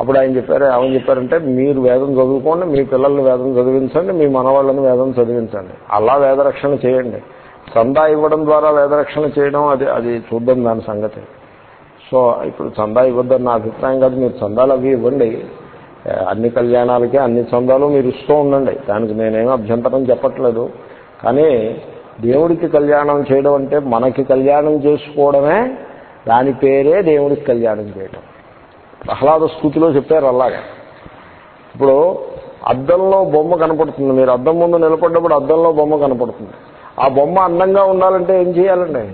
అప్పుడు ఆయన చెప్పారు ఏమని చెప్పారంటే మీరు వేదం చదువుకోండి మీ పిల్లల్ని వేదం చదివించండి మీ మనవాళ్ళని వేదం చదివించండి. అలా వేదరక్షణ చేయండి. చందా ఇవ్వడం ద్వారా వేదరక్షణ చేయడం అది అది చూద్దాం దాని సంగతి. సో ఇప్పుడు చందా ఇవ్వద్దని నా అభిప్రాయం కాదు మీరు చందాలు అవి ఇవ్వండి. అన్ని కళ్యాణాలకి అన్ని చందాలు మీరు ఇస్తూ ఉండండి. దానికి నేనేమీ అభ్యంతరం చెప్పట్లేదు. కానీ దేవుడికి కళ్యాణం చేయడం అంటే మనకి కళ్యాణం చేసుకోవడమే దాని పేరే దేవుడికి కళ్యాణం చేయడం. ప్రహ్లాద స్థుతిలో చెప్పారు అలాగా. ఇప్పుడు అద్దంలో బొమ్మ కనపడుతుంది. మీరు అద్దం ముందు నిలబడ్డప్పుడు అద్దంలో బొమ్మ కనపడుతుంది. ఆ బొమ్మ అందంగా ఉండాలంటే ఏం చేయాలండి?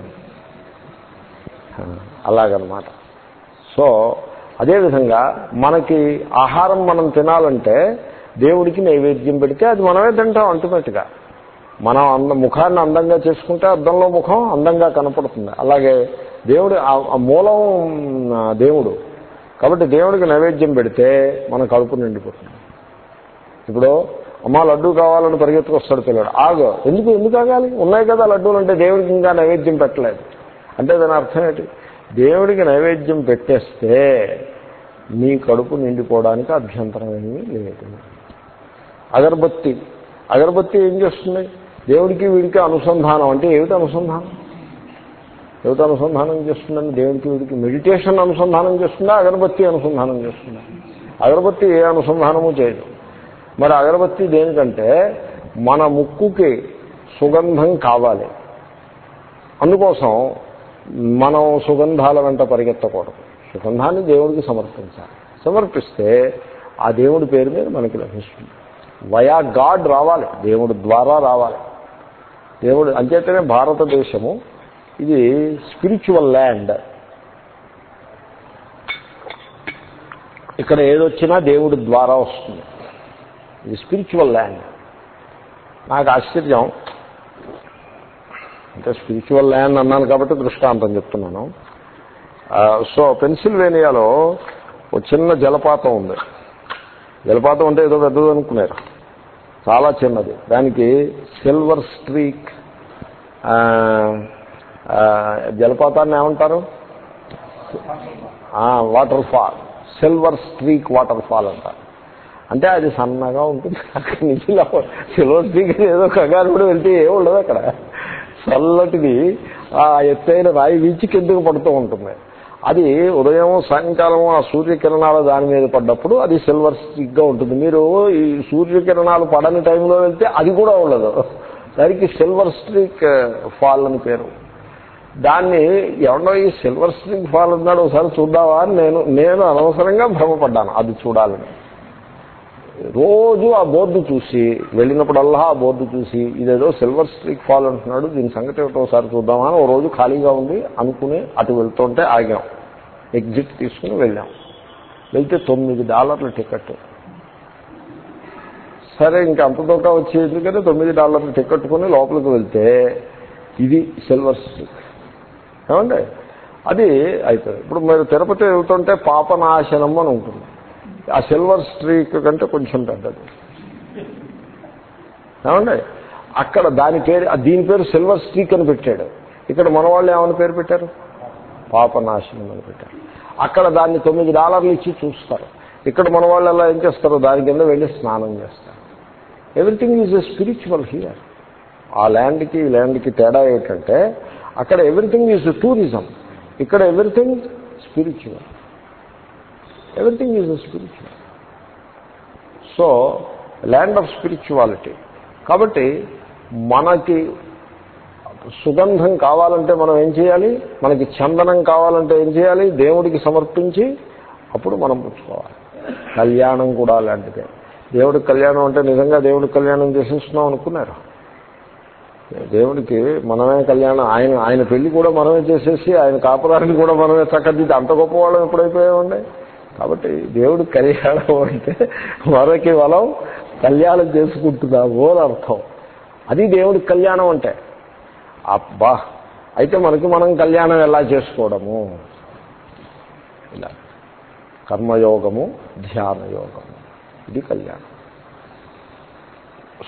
అలాగనమాట. సో అదేవిధంగా మనకి ఆహారం మనం తినాలంటే దేవుడికి నైవేద్యం పెడితే అది మనమే తింటాం అల్టిమేట్గా మనం అంద ముఖాన్ని అందంగా చేసుకుంటే అద్దంలో ముఖం అందంగా కనపడుతుంది. అలాగే దేవుడు ఆ- మూలం దేవుడు కాబట్టి దేవుడికి నైవేద్యం పెడితే మన కడుపు నిండిపోతుంది. ఇప్పుడు అమ్మ లడ్డు కావాలని పరిగెత్తుకొస్తాడు పిల్లడు ఆగు. ఎందుకు ఎందుకు ఆగాలి? ఉన్నాయి కదా లడ్డూలు అంటే దేవుడికి ఇంకా నైవేద్యం పెట్టలేదు. అంటే దాని అర్థం ఏంటి? దేవుడికి నైవేద్యం పెట్టేస్తే నీ కడుపు నిండిపోవడానికి అభ్యంతరం ఏమీ లేదు. అగరబత్తి. అగరబత్తి ఏం చేస్తుంది? దేవుడికి వీడికి అనుసంధానం. అంటే ఏమిటి అనుసంధానం? ఏమిటి అనుసంధానం చేస్తుందండి దేవుడికి వీడికి మెడిటేషన్ అనుసంధానం చేస్తుందా? అగరబత్తి అనుసంధానం చేస్తుందా? అగరబత్తి ఏ అనుసంధానము చేయదు. మరి అగరబత్తి దేనికంటే మన ముక్కుకి సుగంధం కావాలి. అందుకోసం మనం సుగంధాల వెంట పరిగెత్తకూడదు. సుగంధాన్ని దేవుడికి సమర్పించాలి. సమర్పిస్తే ఆ దేవుడి పేరు మీద మనకి లభిస్తుంది. వయా గాడ్ రావాలి. దేవుడి ద్వారా రావాలి. దేవుడు అంచేతనే భారతదేశము ఇది స్పిరిచువల్ ల్యాండ్ ఇక్కడ ఏదొచ్చినా దేవుడి ద్వారా వస్తుంది. ఇది స్పిరిచువల్ ల్యాండ్ నాకు ఆశ్చర్యం. అంటే స్పిరిచువల్ ల్యాండ్ అన్నాను కాబట్టి దృష్టాంతం చెప్తున్నాను. సో పెన్సిల్వేనియాలో ఒక చిన్న జలపాతం ఉంది. జలపాతం అంటే ఏదో పెద్దది అనుకున్నారు. చాలా చిన్నది. దానికి సిల్వర్ స్ట్రీక్ జలపాతాన్ని ఏమంటారు? Waterfall silver streak waterfall అంటారు. అంటే అది సన్నగా ఉంటుంది. అక్కడి నుంచి సిల్వర్ స్ట్రీక్ ఏదో కంగారు కూడా వెళ్తే ఏమి ఉండదు అక్కడ. చల్లటిది ఆ ఎత్తైన రాయి వీచి కిందకు పడుతూ ఉంటుంది. అది ఉదయం సాయంకాలం ఆ సూర్యకిరణాలు దాని మీద పడ్డప్పుడు అది సిల్వర్ స్టిక్గా ఉంటుంది. మీరు ఈ సూర్యకిరణాలు పడని టైంలో వెళ్తే అది కూడా ఉండదు. దానికి సిల్వర్ స్ట్రీక్ ఫాల్ అని పేరు. దాన్ని ఎవడో ఈ సిల్వర్ స్ట్రీక్ ఫాల్ ఉన్నాడు ఒకసారి చూద్దావా అని నేను నేను అనవసరంగా భ్రమపడ్డాను. అది చూడాలని. రోజు ఆ బోర్డు చూసి వెళ్ళినప్పుడల్లా ఆ బోర్డు చూసి ఇదేదో సిల్వర్ స్ట్రీక్ ఫాల్ అంటున్నాడు దీని సంగతి ఏమిటో ఒకసారి చూద్దామా అని ఓ రోజు ఖాళీగా ఉంది అనుకుని అటు వెళ్తుంటే ఆగాం. ఎగ్జిట్ తీసుకుని వెళ్ళాం. వెళ్తే తొమ్మిది డాలర్ల టికెట్. సరే ఇంకా అంత దూకా వచ్చి ఎందుకంటే తొమ్మిది డాలర్ల టికెట్ కొని లోపలికి వెళ్తే ఇది సిల్వర్ స్ట్రీక్ ఏమండి? అది అయిపోయింది. ఇప్పుడు మీరు తిరుపతి వెళ్తుంటే పాపనాశనం అని ఉంటుంది. ఆ సిల్వర్ స్ట్రీక్ కంటే కొంచెం పెద్దది. ఏమండి? అక్కడ దాని పేరు దీని పేరు సిల్వర్ స్ట్రీక్ అని పెట్టాడు. ఇక్కడ మన వాళ్ళు ఏమని పేరు పెట్టారు? పాపనాశనం అని పెట్టారు. అక్కడ దాన్ని తొమ్మిది డాలర్లు ఇచ్చి చూస్తారు. ఇక్కడ మన వాళ్ళు ఎలా ఏం చేస్తారు దాని కింద వెళ్ళి స్నానం చేస్తారు. Everything is a spiritual here ఆ ల్యాండ్కి ఈ ల్యాండ్కి తేడా ఏంటంటే అక్కడ ఎవ్రీథింగ్ ఈజ్ టూరిజం ఇక్కడ everything spiritual everything is spiritual so land of spirituality కాబట్టి మనకి సుగంధం కావాలంటే మనం ఏం చేయాలి? మనకి చందనం కావాలంటే ఏం చేయాలి? దేవుడికి సమర్పించి అప్పుడు మనం పుచ్చుకోవాలి. కళ్యాణం కూడా అలాంటిదే. దేవుడికి కళ్యాణం అంటే నిజంగా దేవుడికి కళ్యాణం చేసేస్తున్నాం అనుకున్నారు? దేవుడికి మనమే కళ్యాణం ఆయన ఆయన పెళ్ళి కూడా మనమే చేసేసి ఆయన కాపురానికి కూడా మనమే చక్కదిద్ది. అంత గొప్పవాళ్ళం ఎప్పుడైపోయామండి? కాబట్టి దేవుడు కళ్యాణం అంటే మరొక వలం కళ్యాణం చేసుకుంటున్నాము అని అర్థం. అది దేవుడి కళ్యాణం అంటే. అబ్బా! అయితే మనకి మనం కళ్యాణం ఎలా చేసుకోవడము? ఇలా. కర్మయోగము ధ్యానయోగము. ఇది కళ్యాణం.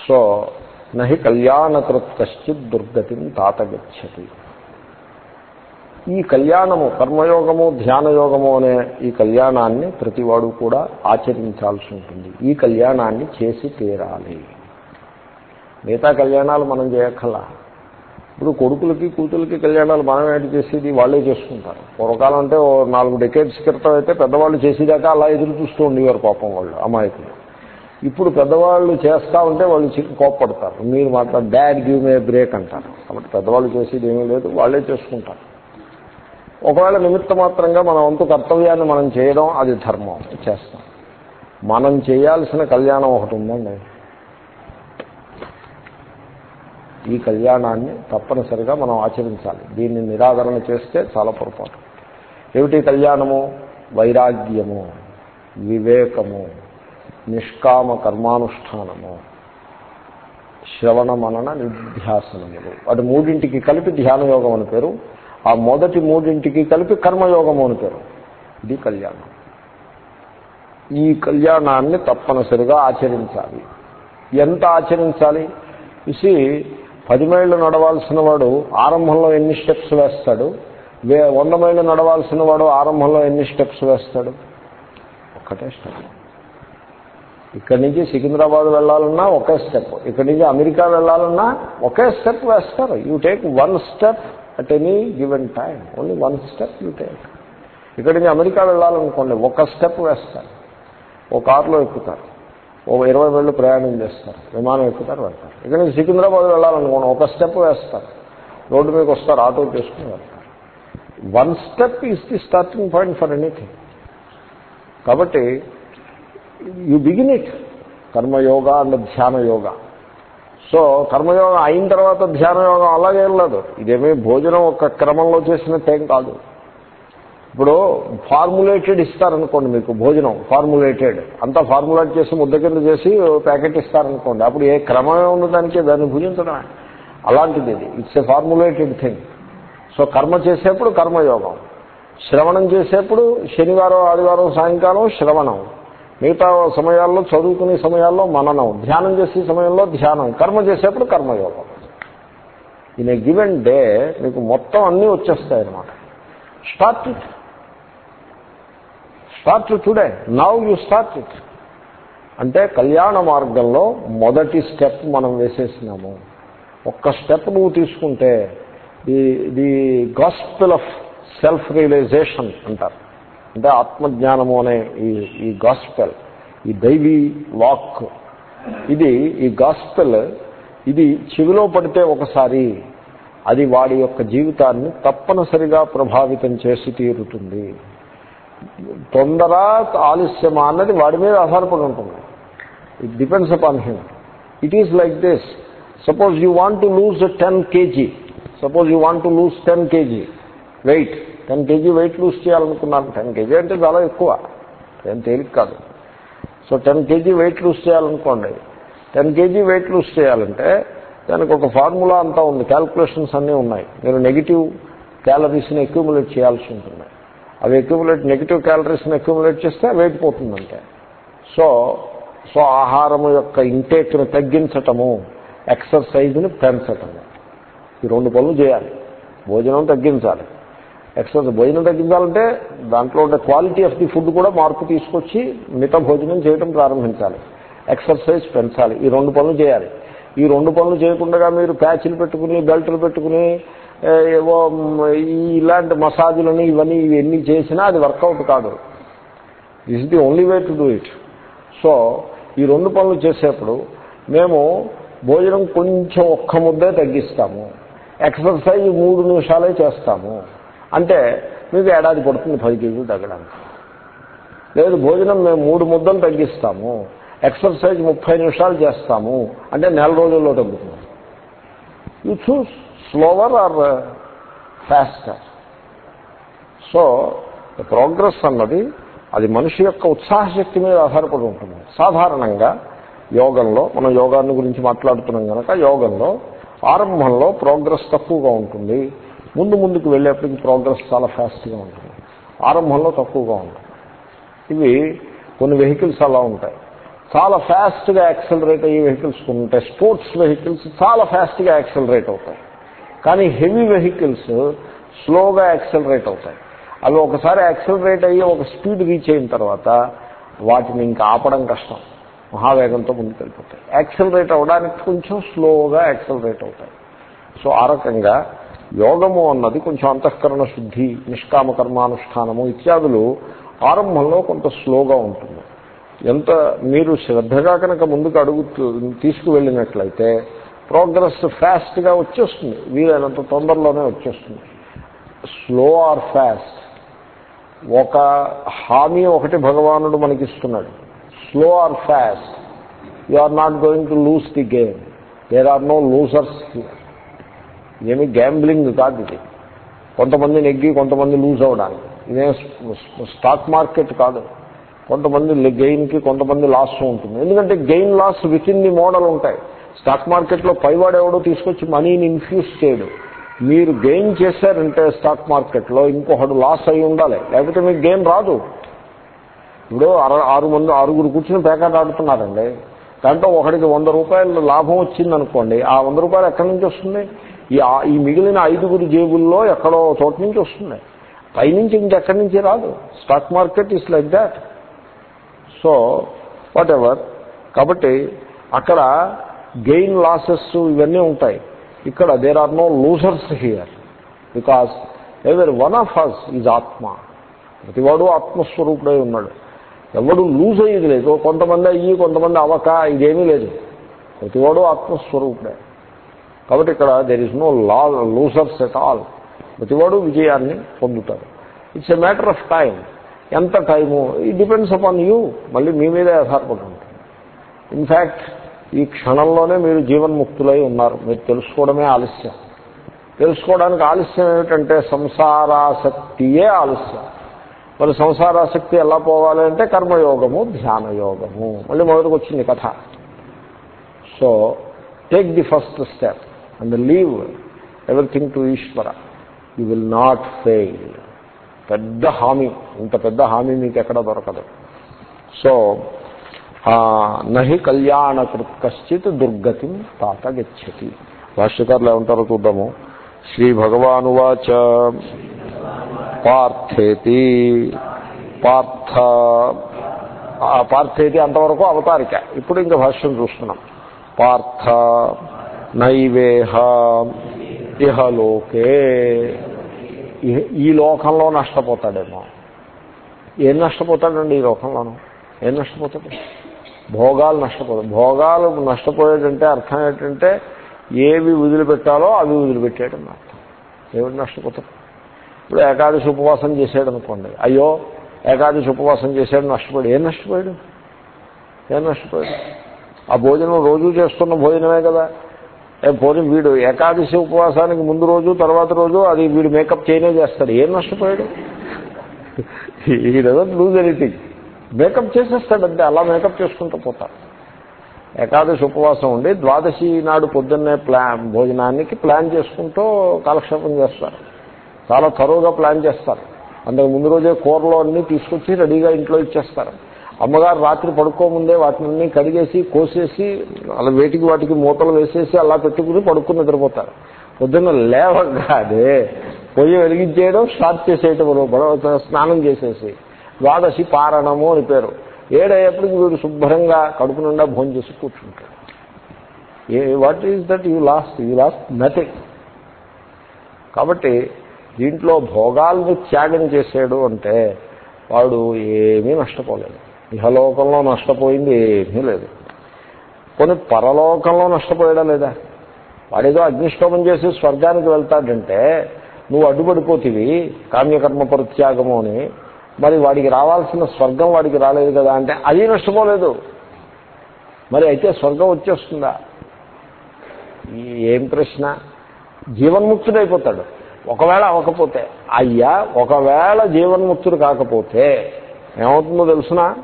సో నహి కళ్యాణకృత్ కశ్చిత్ దుర్గతిని తాతగచ్చతి ఈ కళ్యాణము కర్మయోగము ధ్యానయోగము అనే ఈ కళ్యాణాన్ని ప్రతివాడు కూడా ఆచరించాల్సి ఉంటుంది. ఈ కళ్యాణాన్ని చేసి తీరాలి. మిగతా కళ్యాణాలు మనం చేయక్కర్లా. ఇప్పుడు కొడుకులకి కూతులకి కళ్యాణాలు మనం ఏంటి చేసేది? వాళ్ళే చేసుకుంటారు. పూర్వకాలం అంటే ఓ నాలుగు డెకేడ్స్ క్రితం అయితే పెద్దవాళ్ళు చేసేదాకా అలా ఎదురు చూస్తూ ఉండేవారు పాపం వాళ్ళు అమాయకులు. ఇప్పుడు పెద్దవాళ్ళు చేస్తా ఉంటే వాళ్ళు చిక్కు కోప్పడతారు. మీరు మాత్రం డాడ్ గివ్ మే బ్రేక్ అంటారు. కాబట్టి పెద్దవాళ్ళు చేసేది ఏమీ లేదు వాళ్ళే చేసుకుంటారు. ఒకవేళ నిమిత్త మాత్రంగా మన వంతు కర్తవ్యాన్ని మనం చేయడం అది ధర్మం చేస్తాం. మనం చేయాల్సిన కళ్యాణం ఒకటి ఉందండి. ఈ కళ్యాణాన్ని తప్పనిసరిగా మనం ఆచరించాలి. దీన్ని నిరాదరణ చేస్తే చాలా పొరపాటు. ఏమిటి కళ్యాణము? వైరాగ్యము వివేకము. నిష్కామ కర్మానుష్ఠానము శ్రవణ మనన నిధ్యాసనములు. అది మూడింటికి కలిపి ధ్యానయోగం అని పేరు. ఆ మొదటి మూడింటికి కలిపి కర్మయోగము అని పేరు. ఇది కళ్యాణం. ఈ కళ్యాణాన్ని తప్పనిసరిగా ఆచరించాలి. ఎంత ఆచరించాలి? ఇసి పది మైళ్ళు నడవాల్సిన వాడు ఆరంభంలో ఎన్ని స్టెప్స్ వేస్తాడు? వే వంద మైళ్ళు నడవాల్సిన వాడు ఆరంభంలో ఎన్ని స్టెప్స్ వేస్తాడు? ఒక్కటే స్టెప్. ఇక్కడి నుంచి సికింద్రాబాద్ వెళ్ళాలన్నా ఒకే స్టెప్. ఇక్కడి నుంచి అమెరికా వెళ్ళాలన్నా ఒకే స్టెప్ వేస్తారు. You take one step at any given time only one step you take ఇక్కడి నుంచి అమెరికా వెళ్ళాలనుకోండి ఒక స్టెప్ వేస్తారు. ఓ కారులో ఎక్కుతారు. ఓ ఇరవై వేళ్ళు ప్రయాణం చేస్తారు. విమానం ఎక్కుతారు వెళ్తారు. ఇక్కడ నుంచి సికింద్రాబాద్ వెళ్ళాలనుకోండి ఒక స్టెప్ వేస్తారు. రోడ్డు మీకు వస్తారు ఆటో చేసుకుని వెళ్తారు. One step is the starting point for anything కాబట్టి you begin it. Karmayoga and dhyana yoga so కర్మయోగం అయిన తర్వాత ధ్యానయోగం అలాగే లేదు ఇదేమీ భోజనం ఒక క్రమంలో చేసినట్టేం కాదు. ఇప్పుడు ఫార్ములేటెడ్ ఇస్తారనుకోండి మీకు భోజనం ఫార్ములేటెడ్. అంతా ఫార్ములేట్ చేసి ముద్ద కింద చేసి ప్యాకెట్ ఇస్తారనుకోండి. అప్పుడు ఏ క్రమమే ఉన్నదానికే దానికి దాన్ని భుజించడమే. అలాంటిది ఇది. It's a formulated thing so కర్మ చేసేప్పుడు కర్మయోగం. శ్రవణం చేసేప్పుడు శనివారం ఆదివారం సాయంకాలం శ్రవణం. మిగతా సమయాల్లో చదువుకునే సమయాల్లో మననం ధ్యానం చేసే సమయంలో ధ్యానం కర్మ చేసేప్పుడు కర్మయోగం. ఇన్ ఏ గివెన్ డే మీకు మొత్తం అన్నీ వచ్చేస్తాయి అన్నమాట. Start it start today now you start it అంటే కళ్యాణ మార్గంలో మొదటి స్టెప్ మనం వేసేసినాము. ఒక్క స్టెప్ నువ్వు తీసుకుంటే the the gospel of self realization అంటారు. అంటే ఆత్మజ్ఞానము అనే ఈ ఈ గాస్పెల్ ఈ దైవీ వాక్ ఇది ఈ గాస్పెల్ ఇది చెవిలో పడితే ఒకసారి అది వాడి యొక్క జీవితాన్ని తప్పనిసరిగా ప్రభావితం చేసి తీరుతుంది. తొందర ఆలస్యమా అన్నది వాడి మీద ఆధారపడి ఉంటుంది. It depends upon him it is like this suppose you want to lose ten KG suppose you want to lose ten KG weight ten KG weight lose చేయాలనుకున్నాను. టెన్ కేజీ అంటే చాలా ఎక్కువ. ఏం తేలిక కాదు. So ten KG weight lose చేయాలనుకోండి. Ten KG weight lose చేయాలంటే దానికి ఒక ఫార్ములా అంతా ఉంది. క్యాల్కులేషన్స్ అన్నీ ఉన్నాయి. మీరు నెగిటివ్ క్యాలరీస్ని అక్యూములేట్ చేయాల్సి ఉంటుంది. అవి అక్యూములేట్ నెగిటివ్ క్యాలరీస్ని అక్యూములేట్ చేస్తే వెయిట్ పోతుందంటే. సో సో ఆహారం యొక్క ఇంటేక్ను తగ్గించటము ఎక్సర్సైజ్ని పెంచటము. ఈ రెండు పనులు చేయాలి. భోజనం తగ్గించాలి. ఎక్సర్సైజ్ భోజనం తగ్గించాలంటే దాంట్లో ఉండే క్వాలిటీ ఆఫ్ ది ఫుడ్ కూడా మార్పు తీసుకొచ్చి మిత భోజనం చేయడం ప్రారంభించాలి. ఎక్సర్సైజ్ పెంచాలి. ఈ రెండు పనులు చేయాలి. ఈ రెండు పనులు చేయకుండా మీరు ప్యాచ్లు పెట్టుకుని బెల్ట్లు పెట్టుకుని ఏవో ఇలాంటి మసాజులని ఇవన్నీ ఇవన్నీ చేసినా అది వర్కౌట్ కాదు. This the only way to do it. So ఈ రెండు పనులు చేసేప్పుడు మేము భోజనం కొంచెం ఒక్క ముద్దే తగ్గిస్తాము. ఎక్సర్సైజ్ మూడు నిమిషాలే చేస్తాము. అంటే మీకు ఏడాది పడుతుంది పది కేజీలు తగ్గడానికి. లేదు భోజనం మేము మూడు ముద్దలు తగ్గిస్తాము. ఎక్సర్సైజ్ ముప్పై నిమిషాలు చేస్తాము. అంటే నెల రోజుల్లో తగ్గుతుంది. You choose slower or faster so progress అన్నది అది మనిషి యొక్క ఉత్సాహశక్తి మీద ఆధారపడి ఉంటుంది. సాధారణంగా యోగంలో మనం యోగాన్ని గురించి మాట్లాడుతున్నాం కనుక యోగంలో ఆరంభంలో ప్రోగ్రెస్ తక్కువగా ఉంటుంది. ముందు ముందుకు వెళ్ళేప్పటికి ప్రోగ్రెస్ చాలా ఫాస్ట్గా ఉంటుంది. ఆరంభంలో తక్కువగా ఉంటుంది. ఇవి కొన్ని వెహికల్స్ అలా ఉంటాయి. చాలా ఫాస్ట్గా యాక్సలరేట్ అయ్యే వెహికల్స్ కొన్ని ఉంటాయి. స్పోర్ట్స్ వెహికల్స్ చాలా ఫాస్ట్గా యాక్సలరేట్ అవుతాయి. కానీ హెవీ వెహికల్స్ స్లోగా యాక్సలరేట్ అవుతాయి. అవి ఒకసారి యాక్సలరేట్ అయ్యి ఒక స్పీడ్ రీచ్ అయిన తర్వాత వాటిని ఇంకా ఆపడం కష్టం. మహావేగంతో ముందుకెళ్ళిపోతాయి. యాక్సలరేట్ అవ్వడానికి కొంచెం స్లోగా యాక్సలరేట్ అవుతాయి. సో ఆ రకంగా యోగము అన్నది కొంచెం అంతఃకరణ శుద్ధి నిష్కామ కర్మానుష్ఠానము ఇత్యాదులు ఆరంభంలో కొంత స్లోగా ఉంటుంది. ఎంత మీరు శ్రద్ధగా కనుక ముందుకు అడుగు తీసుకువెళ్ళినట్లయితే ప్రోగ్రెస్ ఫాస్ట్గా వచ్చేస్తుంది. వీలైనంత తొందరలోనే వచ్చేస్తుంది. Slow or fast. ఒక హామీ ఒకటి భగవానుడు మనకి ఇస్తున్నాడు slow or fast. You are not going to lose the game. There are no losers here. ఇదేమి గ్యాంబ్లింగ్ కాదు ఇది. కొంతమంది నెగ్గి కొంతమంది లూజ్ అవడానికి ఇదే స్టాక్ మార్కెట్ కాదు. కొంతమంది గెయిన్కి కొంతమంది లాస్ ఉంటుంది. ఎందుకంటే gain loss within the model ఉంటాయి స్టాక్ మార్కెట్లో పైవాడెవడో తీసుకొచ్చి మనీని ఇన్ఫ్యూజ్ చేయడు. మీరు గెయిన్ చేశారంటే స్టాక్ మార్కెట్లో ఇంకొకడు లాస్ అయి ఉండాలి. లేకపోతే మీకు గెయిన్ రాదు. ఇప్పుడు అర ఆరు మంది ఆరుగురు కూర్చుని పేకాట ఆడుతున్నారండి. దాంట్లో ఒకడికి వంద రూపాయలు లాభం వచ్చింది అనుకోండి ఆ వంద రూపాయలు ఎక్కడి నుంచి వస్తుంది? ఈ ఈ మిగిలిన ఐదుగురు జేబుల్లో ఎక్కడో చోట నుంచి వస్తుంది పైనుంచి ఇంకెక్కడి నుంచి రాదు. Stock market is like that. So whatever కాబట్టి అక్కడ గెయిన్ లాసెస్ ఇవన్నీ ఉంటాయి. ఇక్కడ there are no losers here because ఎవరి వన్ ఆఫ్ అస్ ఈజ్ ఆత్మ ప్రతివాడు ఆత్మస్వరూపుడై ఉన్నాడు. ఎవడు లూజ్ అయ్యేది లేదు. కొంతమంది అయ్యి కొంతమంది అవక ఇదేమీ లేదు. ప్రతివాడు ఆత్మస్వరూపుడే. కాబట్టి ఇక్కడ there is no law losers at all ప్రతివాడు విజయాన్ని పొందుతారు it's a matter of time ఎంత టైము? ఈ డిపెండ్స్ అపాన్ యూ మళ్ళీ మీ మీదే ఆధారపడి ఉంటుంది. ఇన్ఫ్యాక్ట్ ఈ క్షణంలోనే మీరు జీవన్ముక్తులై ఉన్నారు. మీరు తెలుసుకోవడమే ఆలస్యం. తెలుసుకోవడానికి ఆలస్యం ఏమిటంటే సంసారాసక్తియే ఆలస్యం. మరి సంసారాసక్తి ఎలా పోవాలి అంటే కర్మయోగము ధ్యానయోగము. మళ్ళీ మొదటికి వచ్చింది కథ. So take the first step and leave everything to Ishwara you will not fail పెద్ద హామీ ఇంత పెద్ద హామీ మీకు ఎక్కడ దొరకదు. సో నహి కళ్యాణకృత్ కశ్చిత్ దుర్గతి తాత గచ్చతి. భాష్యకారులు ఏమంటారో చూద్దాము. శ్రీ భగవానువాచ పార్థేతి పార్థ పార్థేతి అంతవరకు అవతారిక. ఇప్పుడు ఇంకా భాష్యం చూస్తున్నాం. పార్థ నైవేహ ఇహలోకే ఈ- లోకంలో నష్టపోతాడేమో. ఏం నష్టపోతాడండి ఈ లోకంలోనూ? ఏం నష్టపోతాడు? భోగాలు నష్టపోతాడు. భోగాలు నష్టపోయేటంటే అర్థం ఏంటంటే ఏవి వదిలిపెట్టాలో అవి వదిలిపెట్టేయడం అర్థం. ఏమిటి నష్టపోతాడు? ఇప్పుడు ఏకాదశి ఉపవాసం చేసాడు అనుకోండి అయ్యో ఏకాదశి ఉపవాసం చేశాడు నష్టపోయాడు. ఏం నష్టపోయాడు? ఏం నష్టపోయాడు? ఆ భోజనం రోజు చేస్తున్న భోజనమే కదా. పోనీ వీడు ఏకాదశి ఉపవాసానికి ముందు రోజు తర్వాత రోజు అది వీడు మేకప్ చేయనే చేస్తాడు. ఏం నష్టపోయాడు? ఈ doesn't lose anything make up చేసేస్తాడంటే అలా మేకప్ చేసుకుంటూ పోతారు ఏకాదశి ఉపవాసం ఉండి ద్వాదశి నాడు పొద్దున్నే ప్లాన్ భోజనానికి ప్లాన్ చేసుకుంటూ కాలక్షేపం చేస్తారు. చాలా తరువుగా ప్లాన్ చేస్తారు. అంతకు ముందు రోజే కూరలో అన్నీ తీసుకొచ్చి రెడీగా ఇంట్లో ఇచ్చేస్తారు. అమ్మగారు రాత్రి పడుకోముందే వాటిని కడిగేసి కోసేసి అలా వేటికి వాటికి మూతలు వేసేసి అలా పెట్టుకుని పడుకుని నిద్రపోతారు. పొద్దున్న లేవగానే పొయ్యి వెలిగించేయడం స్టార్ట్ చేసేయటం స్నానం చేసేసి ద్వాదశి పారణము అని పేరు. ఏడయ్యేప్పటికి వీడు శుభ్రంగా కడుపు నిండా భోజనం చేసి కూర్చుంటాడు. ఏ what is that you lost? You lost nothing. కాబట్టి దీంట్లో భోగాల్ని త్యాగం చేసాడు అంటే వాడు ఏమీ నష్టపోలేదు. ఇహలోకంలో నష్టపోయింది ఏమీ లేదు. కొన్ని పరలోకంలో నష్టపోయాడా లేదా? వాడేదో అగ్నిష్టోమం చేసి స్వర్గానికి వెళ్తాడంటే నువ్వు అడ్డుపడిపోతివి కామ్యకర్మ పరిత్యాగము అని. మరి వాడికి రావాల్సిన స్వర్గం వాడికి రాలేదు కదా అంటే అది నష్టపోలేదు. మరి అయితే స్వర్గం వచ్చేస్తుందా? ఏం ప్రశ్న? జీవన్ముక్తుడైపోతాడు. ఒకవేళ అవ్వకపోతే అయ్యా ఒకవేళ జీవన్ముక్తుడు కాకపోతే ఏమవుతుందో తెలుసునా?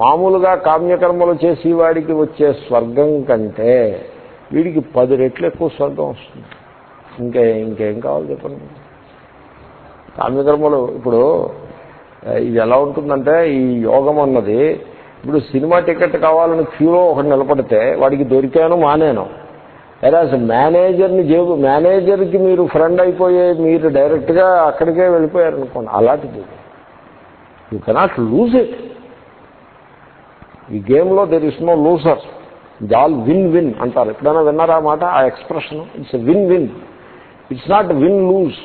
మామూలుగా కామ్యకర్మలు చేసి వాడికి వచ్చే స్వర్గం కంటే వీడికి పది రెట్లు ఎక్కువ స్వర్గం వస్తుంది. ఇంకా ఇంకేం కావాలి చెప్పండి? కామ్యకర్మలు ఇప్పుడు ఇది ఎలా ఉంటుందంటే ఈ యోగం అన్నది ఇప్పుడు సినిమా టికెట్ కావాలని క్యూలో ఒకటి నిలబడితే వాడికి దొరికాను మానేను. ఎరాజ్ మేనేజర్ని జేబు మేనేజర్కి మీరు ఫ్రెండ్ అయిపోయే మీరు డైరెక్ట్గా అక్కడికే వెళ్ళిపోయారనుకోండి అలాంటిది. యూ కెనాట్ లూజ్ ఇట్ ఈ గేమ్లో దెర్ ఇస్ నో లూజర్ జాల్ విన్ విన్ అంటారు. ఎప్పుడైనా విన్నారా మాట? ఆ expression it's win win it's not win lose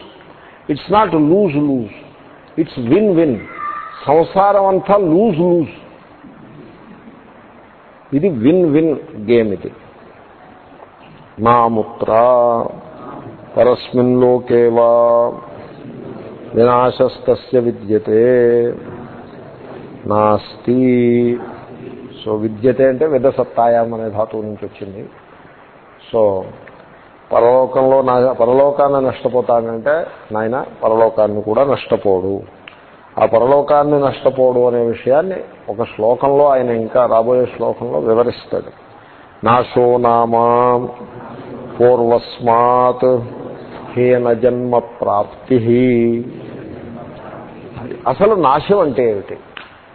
it's not lose lose it's win win సంసారం అంతా లూజ్ లూజ్ ఇది విన్ విన్ గేమ్ ఇది నాముత్ర పరస్మిన్ లోకే వా వినాశస్తస్య విద్యతే. నాస్తి. సో విద్యతే అంటే విదసత్తాయాం అనే ధాతువు నుంచి వచ్చింది. సో పరలోకంలో నా పరలోకాన్ని నష్టపోతానంటే నాయన పరలోకాన్ని కూడా నష్టపోడు. ఆ పరలోకాన్ని నష్టపోడు అనే విషయాన్ని ఒక శ్లోకంలో ఆయన ఇంకా రాబోయే శ్లోకంలో వివరిస్తాడు. నాశో నామా పూర్వస్మాత్ హీన జన్మ ప్రాప్తి. అసలు నాశం అంటే ఏమిటి?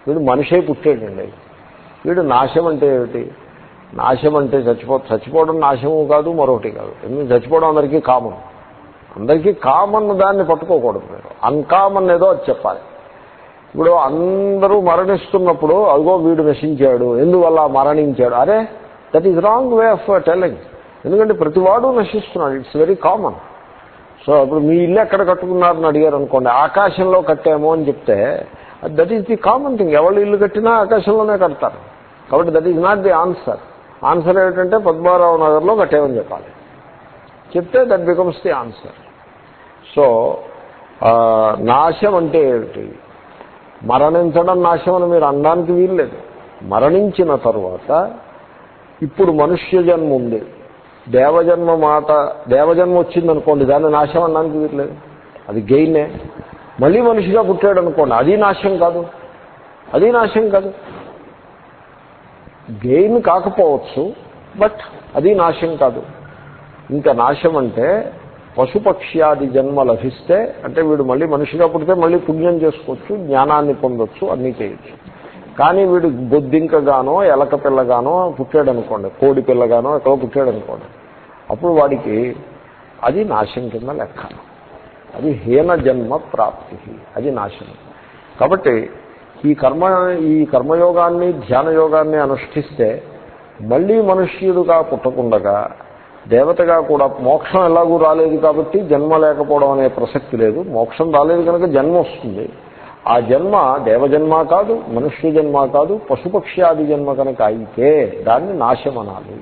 వీడు మనిషే పుట్టాడండి. వీడు నాశం అంటే ఏమిటి? నాశం అంటే చచ్చిపో చచ్చిపోవడం నాశము కాదు మరొకటి కాదు. ఎందుకంటే చచ్చిపోవడం అందరికీ కామన్. అందరికీ కామన్ దాన్ని పట్టుకోకూడదు మీరు. అన్కామన్ ఏదో అది చెప్పాలి. ఇప్పుడు అందరూ మరణిస్తున్నప్పుడు అదిగో వీడు నశించాడు ఎందువల్ల మరణించాడు? అరే that is wrong way of telling ఎందుకంటే ప్రతివాడు నశిస్తున్నాడు. ఇట్స్ వెరీ కామన్ సో ఇప్పుడు మీ ఇల్లు ఎక్కడ కట్టుకున్నారని అడిగారు అనుకోండి ఆకాశంలో కట్టాము అని చెప్తే that is the common thing ఎవరు ఇల్లు కట్టినా ఆకాశంలోనే కడతారు. కాబట్టి that is not the answer answer ఏమిటంటే పద్మారావు నగర్లో కట్టేమని చెప్పాలి. చెప్తే that becomes the answer so నాశం అంటే ఏమిటి? మరణించడం నాశం అని మీరు అనడానికి వీల్లేదు. మరణించిన తర్వాత ఇప్పుడు మనుష్య జన్మ ఉంది. దేవజన్మ మాట దేవజన్మ వచ్చిందనుకోండి దాన్ని నాశం అనడానికి వీల్లేదు. అది గెయినే మళ్ళీ మనిషిగా పుట్టాడు అనుకోండి అది నాశం కాదు. అది నాశం కాదు. గెయిన్ కాకపోవచ్చు బట్ అది నాశం కాదు. ఇంకా నాశం అంటే పశుపక్ష్యాది జన్మ లభిస్తే అంటే వీడు మళ్ళీ మనిషిగా పుడితే మళ్ళీ పుణ్యం చేసుకోవచ్చు జ్ఞానాన్ని పొందొచ్చు అన్నీ చేయొచ్చు. కానీ వీడు బొద్దింకగానో ఎలక పిల్లగానో పుట్టాడు అనుకోండి కోడి పిల్లగానో ఎక్కడో పుట్టాడు అనుకోండి అప్పుడు వాడికి అది నాశం కింద లెక్క. అది హీన జన్మ ప్రాప్తి అది నాశనం. కాబట్టి ఈ కర్మ ఈ కర్మయోగాన్ని ధ్యాన యోగాన్ని అనుష్ఠిస్తే మళ్ళీ మనుష్యుడుగా పుట్టకుండగా దేవతగా కూడా మోక్షం ఎలాగూ రాలేదు కాబట్టి జన్మ లేకపోవడం అనే ప్రసక్తి లేదు. మోక్షం రాలేదు కనుక జన్మ వస్తుంది. ఆ జన్మ దేవజన్మ కాదు మనుష్య జన్మ కాదు పశుపక్ష్యాది జన్మ కనుక అయితే దాన్ని నాశమనాలి.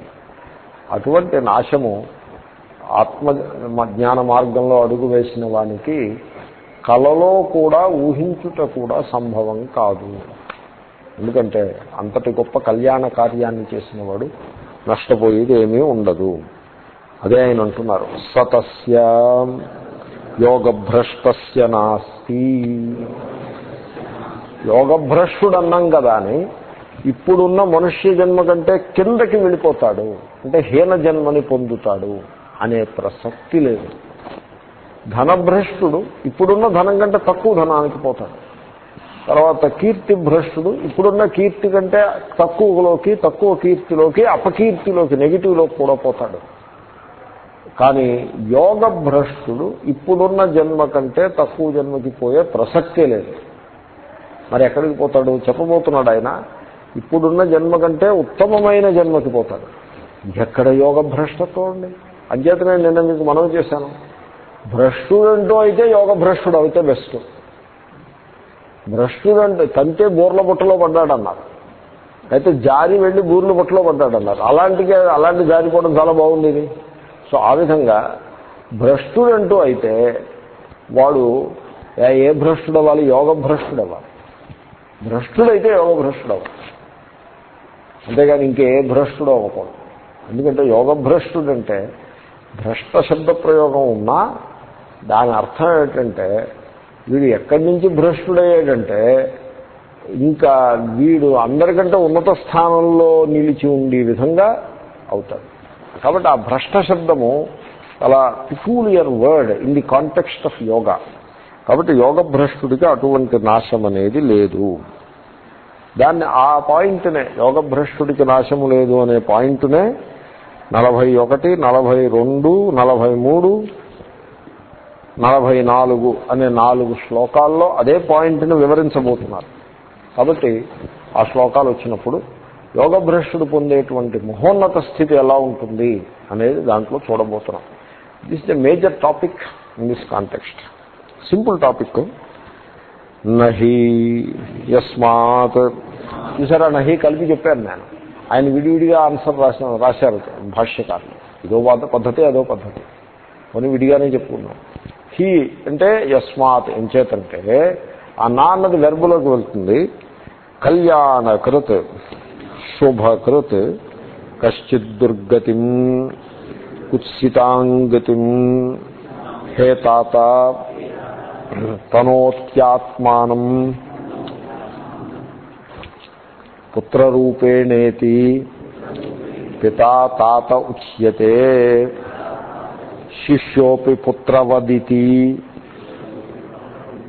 అటువంటి నాశము ఆత్మ జ్ఞాన మార్గంలో అడుగు వేసిన వానికి కలలో కూడా ఊహించుట కూడా సంభవం కాదు. ఎందుకంటే అంతటి గొప్ప కళ్యాణ కార్యాన్ని చేసిన వాడు నష్టపోయేది ఏమీ ఉండదు. అదే ఆయన అంటున్నారు. సతస్య యోగభ్రష్టస్య నాస్తి. యోగభ్రష్టుడు అన్నాం కదా అని ఇప్పుడున్న మనుష్య జన్మ కంటే కిందకి వెళ్ళిపోతాడు. అంటే హీన జన్మని పొందుతాడు. అనే ప్రసక్తి లేదు. ధనభ్రష్టుడు ఇప్పుడున్న ధనం కంటే తక్కువ ధనానికి పోతాడు. తర్వాత కీర్తి భ్రష్టుడు ఇప్పుడున్న కీర్తి కంటే తక్కువలోకి తక్కువ కీర్తిలోకి అపకీర్తిలోకి నెగిటివ్లోకి కూడా పోతాడు. కానీ యోగ భ్రష్టుడు ఇప్పుడున్న జన్మ కంటే తక్కువ జన్మకి పోయే ప్రసక్తే లేదు. మరి ఎక్కడికి పోతాడు? చెప్పబోతున్నాడు ఆయన. ఇప్పుడున్న జన్మ కంటే ఉత్తమమైన జన్మకి పోతాడు. ఎక్కడ యోగ భ్రష్టత్వం అండి? అంచేతనే నిన్న మీకు మనం చేశాను. భ్రష్టుడంటూ అయితే యోగ భ్రష్టుడు అయితే బెస్ట్ భ్రష్టుడంటే తంతే బూర్ల బుట్టలో పడ్డాడన్నారు. అయితే జారి వెళ్ళి బూర్ల బుట్టలో పడ్డాడన్నారు. అలాంటి అలాంటి జారిపోవడం చాలా బాగుంది సో ఆ విధంగా భ్రష్టుడంటూ అయితే వాడు ఏ భ్రష్టుడు అవ్వాలి యోగ భ్రష్టుడు అవ్వాలి భ్రష్టుడైతే యోగ భ్రష్టుడు అవ్వాలి అంతేగాని ఇంకే భ్రష్టుడు అవ్వకూడదు. ఎందుకంటే యోగ భ్రష్టుడంటే భ్రష్ట శబ్ద ప్రయోగం ఉన్నా దాని అర్థం ఏంటంటే వీడు ఎక్కడి నుంచి భ్రష్టుడయ్యాడంటే ఇంకా వీడు అందరికంటే ఉన్నత స్థానంలో నిలిచి ఉండే విధంగా అవుతాడు. కాబట్టి ఆ భ్రష్ట శబ్దము చాలా peculiar word in the context of yoga కాబట్టి యోగ భ్రష్టుడికి అటువంటి నాశం అనేది లేదు. దాన్ని ఆ పాయింట్నే యోగ భ్రష్టుడికి నాశము లేదు అనే పాయింట్నే నలభై ఒకటి నలభై రెండు నలభై మూడు నలభై నాలుగు అనే నాలుగు శ్లోకాల్లో అదే పాయింట్ని వివరించబోతున్నారు. కాబట్టి ఆ శ్లోకాలు వచ్చినప్పుడు యోగభ్రష్టుడు పొందేటువంటి మహోన్నత స్థితి ఎలా ఉంటుంది అనేది దాంట్లో చూడబోతున్నాం. This the major topic in this context simple topic నహి యస్మాత్. చూసారా నహి కలిపి చెప్పాను నేను. ఆయన విడివిడిగా ఆన్సర్ రాసిన రాశారు భాష్యకారులు. ఇదో వాద పద్ధతి అదో పద్ధతి. కొన్ని విడిగానే చెప్పుకున్నాం హీ అంటే యస్మాత్ ఎంచేతంటే ఆ నా అన్నది వెర్బులోకి వెళ్తుంది. కళ్యాణకృత్ శుభకృత్ కశ్చిత్ దుర్గతిం కుత్సితాంగతిం హే తాత తనోత్యాత్మానం పుత్రరూపేణేతి. పితా తాత ఉచ్యతే. శిష్యోపి పుత్రవదితి.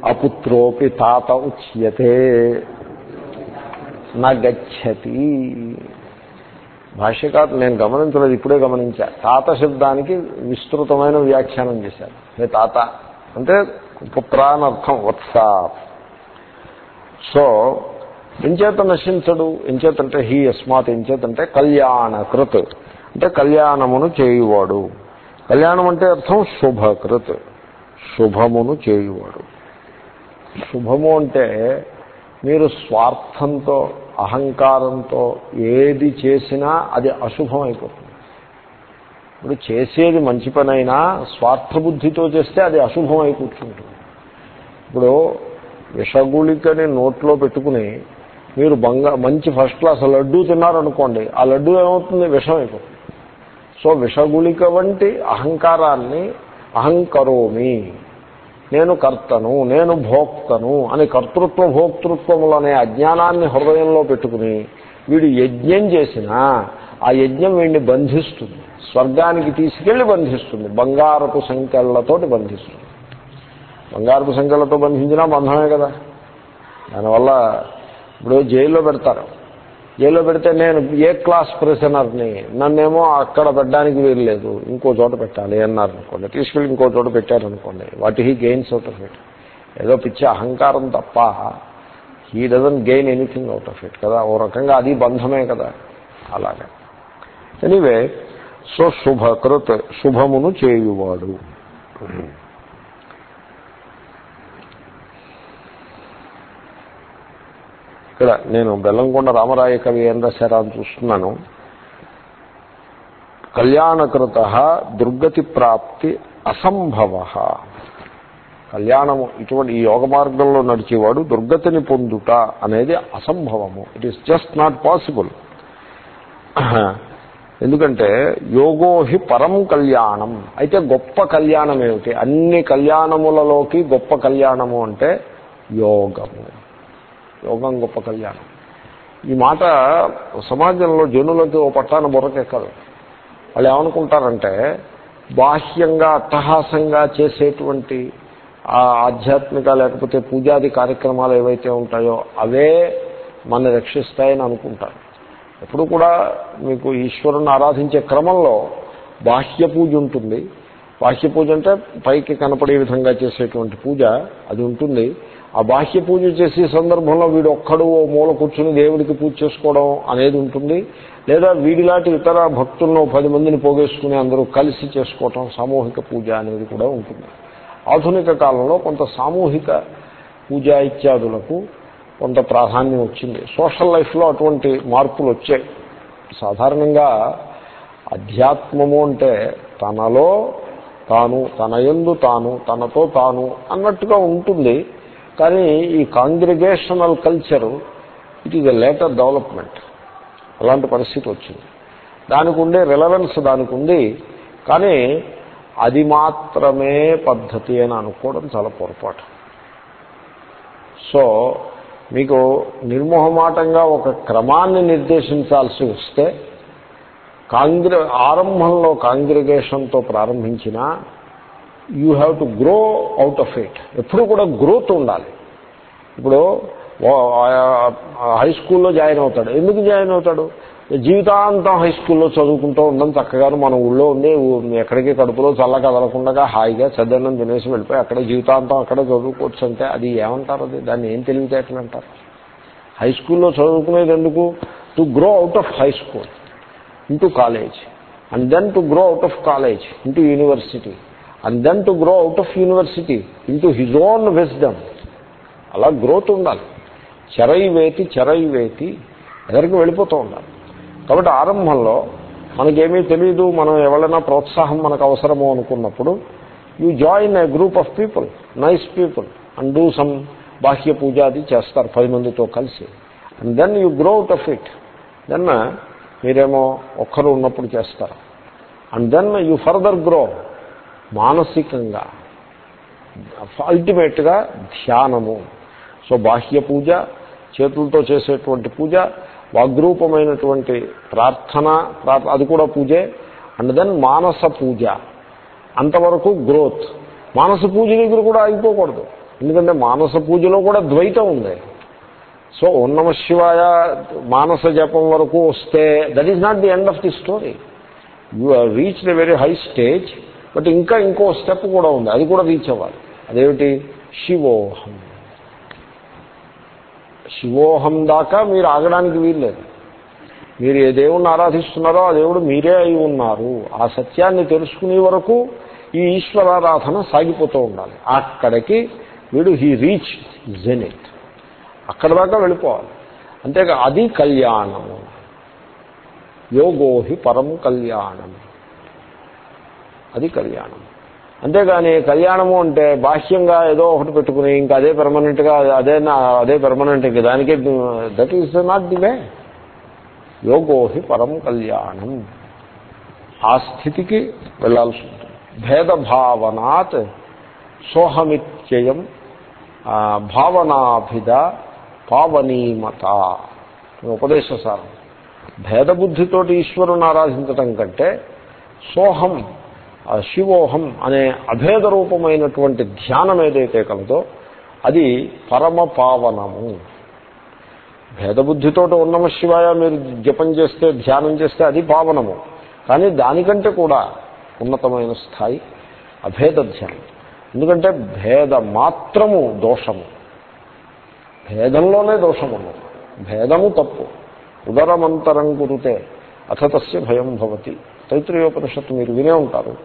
అపుత్రోపి తాత ఉచ్యతే. నగచ్చతి భాష్యకారు నేను గమనించలేదు ఇప్పుడే గమనించా. తాత శబ్దానికి విస్తృతమైన వ్యాఖ్యానం చేశారు. హే తాత. అంటే పుత్ర అని అర్థం వత్స. సో ఎంచేత నశించడు ఎంచేతంటే హీ యస్మాత్ ఎంచేతంటే కళ్యాణకృత్. అంటే కళ్యాణమును చేయువాడు. కళ్యాణం అంటే అర్థం శుభకృత్. శుభమును చేయువాడు. శుభము అంటే మీరు స్వార్థంతో అహంకారంతో ఏది చేసినా అది అశుభం అయిపోతుంది ఇప్పుడు చేసేది మంచి పనైనా స్వార్థబుద్ధితో చేస్తే అది అశుభం అయి కూర్చుంటుంది. ఇప్పుడు విషగుళికని నోట్లో పెట్టుకుని మీరు బంగా మంచి ఫస్ట్ క్లాస్ లడ్డూ తిన్నారనుకోండి ఆ లడ్డూ ఏమవుతుంది? విషం అయిపోతుంది సో విషగుళిక వంటి అహంకారాన్ని అహంకరోమి. నేను కర్తను నేను భోక్తను అని కర్తృత్వ భోక్తృత్వములు అనే అజ్ఞానాన్ని హృదయంలో పెట్టుకుని వీడు యజ్ఞం చేసినా ఆ యజ్ఞం వీడిని బంధిస్తుంది. స్వర్గానికి తీసుకెళ్ళి బంధిస్తుంది. బంగారపు సంఖ్యలతోటి బంధిస్తుంది. బంగారపు సంఖ్యలతో బంధించినా బంధమే కదా. దానివల్ల ఇప్పుడు జైల్లో పెడతారు. జైల్లో పెడితే నేను ఏ క్లాస్ ప్రిజనర్ని నన్నేమో అక్కడ పెట్టడానికి వీల్లేదు ఇంకో చోట పెట్టాలి అన్నారు అనుకోండి. తీసుకెళ్ళి ఇంకో చోట పెట్టారనుకోండి. వాటి he gains out of it. ఏదో పిచ్చి అహంకారం తప్ప he doesn't gain anything out of it కదా. ఓ రకంగా అది బంధమే కదా. అలాగే. ఎనీవే సో శుభకృత్ శుభమును చేయువాడు. ఇక్కడ నేను బెల్లంకొండ రామరాయ కవి ఏం రాశారా అని చూస్తున్నాను. కళ్యాణకృత దుర్గతి ప్రాప్తి అసంభవ. కళ్యాణము ఇటువంటి ఈ యోగ మార్గంలో నడిచేవాడు దుర్గతిని పొందుట అనేది అసంభవము. It is just not possible ఎందుకంటే యోగోహి పరం కళ్యాణం. అయితే గొప్ప కళ్యాణం ఏమిటి? అన్ని కళ్యాణములలోకి గొప్ప కళ్యాణము అంటే యోగము. యోగం గొప్ప కళ్యాణం. ఈ మాట సమాజంలో జనులకి ఓ పట్టాన బుర్రకెక్కదు. వాళ్ళు ఏమనుకుంటారంటే బాహ్యంగా అట్టహాసంగా చేసేటువంటి ఆధ్యాత్మిక లేకపోతే పూజాది కార్యక్రమాలు ఏవైతే ఉంటాయో అవే మన రక్షిస్తాయని అనుకుంటారు. ఎప్పుడు కూడా మీకు ఈశ్వరుని ఆరాధించే క్రమంలో బాహ్య పూజ ఉంటుంది. బాహ్య పూజ అంటే పైకి కనపడే విధంగా చేసేటువంటి పూజ అది ఉంటుంది. ఆ బాహ్య పూజ చేసే సందర్భంలో వీడు ఒక్కడు ఓ మూల కూర్చుని దేవుడికి పూజ చేసుకోవడం అనేది ఉంటుంది. లేదా వీడిలాంటి ఇతర భక్తులను పది మందిని పోగేసుకుని అందరూ కలిసి చేసుకోవటం సామూహిక పూజ అనేది కూడా ఉంటుంది. ఆధునిక కాలంలో కొంత సామూహిక పూజ ఇత్యాదులకు కొంత ప్రాధాన్యం వచ్చింది. సోషల్ లైఫ్లో అటువంటి మార్పులు వచ్చాయి. సాధారణంగా అధ్యాత్మము అంటే తనలో తాను తన ఎందు తాను తనతో తాను అన్నట్టుగా ఉంటుంది. కానీ ఈ congregational culture it is a later development అలాంటి పరిస్థితి వచ్చింది. దానికి ఉండే రిలవెన్స్ దానికి ఉంది. కానీ అది మాత్రమే పద్ధతి అని అనుకోవడం చాలా పొరపాటు. సో మీకు నిర్మోహమాటంగా ఒక క్రమాన్ని నిర్దేశించాల్సి వస్తే కాంగ్రె ఆరంభంలో కాంగ్రిగేషన్తో ప్రారంభించినా you have to grow out of it. ఎప్పుడు కూడా గ్రోత్ ఉండాలి. ఇప్పుడు హై స్కూల్లో జాయిన్ అవుతాడు. ఎందుకు జాయిన్ అవుతాడు? జీవితాంతం హై స్కూల్లో చదువుకుంటూ ఉండడం చక్కగాను మన ఊళ్ళో ఉండి ఎక్కడికి కడుపులో చల్ల కదలకుండా హాయిగా చదన్నం తినేసి వెళ్ళిపోయి అక్కడ జీవితాంతం అక్కడ చదువుకోవచ్చు అంటే అది ఏమంటారు అది? దాన్ని ఏం తెలివితేటలు అంటారు? హై స్కూల్లో చదువుకునేది ఎందుకు? To grow out of high school. Into college. And then to grow out of college. Into university. And then to grow out of university into his own wisdom అలా గ్రోత్ ఉండాలి. చెరైవేతి వేతి ఎదరికి వెళ్ళిపోతూ ఉండాలి. కాబట్టి ఆరంభంలో మనకేమీ తెలియదు మనం ఎవరైనా ప్రోత్సాహం మనకు అవసరము అనుకున్నప్పుడు you join a group of people nice people and do some బాహ్య పూజ అది చేస్తారు పది మందితో కలిసి. And then you grow out of it then మీరేమో ఒక్కరు ఉన్నప్పుడు చేస్తారు. And then you further grow మానసికంగా అల్టిమేట్గా ధ్యానము. సో బాహ్య పూజ చేతులతో చేసేటువంటి పూజ వాగ్రూపమైనటువంటి ప్రార్థన అది కూడా పూజే. అండ్ దెన్ మానస పూజ. అంతవరకు గ్రోత్ మానస పూజ దగ్గర కూడా అయిపోకూడదు. ఎందుకంటే మానస పూజలో కూడా ద్వైతం ఉంది. సో ఉన్నమ శివాయ మానస జపం వరకు వస్తే that is not the end of the story you reach the very high stage but ఇంకా ఇంకో స్టెప్ కూడా ఉంది. అది కూడా రీచ్ అవ్వాలి. అదేమిటి? శివోహం. శివోహం దాకా మీరు ఆగడానికి వీల్లేదు. మీరు ఏ దేవుణ్ణి ఆరాధిస్తున్నారో ఆ దేవుడు మీరే అయి ఉన్నారు. ఆ సత్యాన్ని తెలుసుకునే వరకు ఈ ఈశ్వరారాధన సాగిపోతూ ఉండాలి. అక్కడికి వీడు హీ రీచ్ జెనిట్ అక్కడ దాకా వెళ్ళిపోవాలి. అంతేగా అది కళ్యాణము. యోగోహి పరం కళ్యాణం అది కళ్యాణం. అంతేగాని కళ్యాణము అంటే బాహ్యంగా ఏదో ఒకటి పెట్టుకుని ఇంకా అదే పెర్మనెంట్గా అదే నా- అదే పెర్మనెంట్ ఇంకా దానికే that is not the way యోగోహి పరం కళ్యాణం. ఆ స్థితికి వెళ్ళాల్సి ఉంటుంది. భేదభావనాత్ సోహమిత్యయం భావనాభిద పావనీమత. ఉపదేశ సారం. భేదబుద్ధితోటి ఈశ్వరుని ఆరాధించటం కంటే సోహం శివోహం అనే అభేద రూపమైనటువంటి ధ్యానం ఏదైతే కలదో అది పరమ పావనము. భేదబుద్ధితో ఉన్నమ శివాయ మీరు జపం చేస్తే ధ్యానం చేస్తే అది పావనము. కానీ దానికంటే కూడా ఉన్నతమైన స్థాయి అభేద ధ్యానం. ఎందుకంటే భేద మాత్రము దోషము. భేదంలోనే దోషం ఉన్నది భేదము తప్పు. ఉదరమంతరం కురితే అథతస్య భయం భవతి. తైత్రీయోపనిషత్తు మీరు వినే ఉంటారు.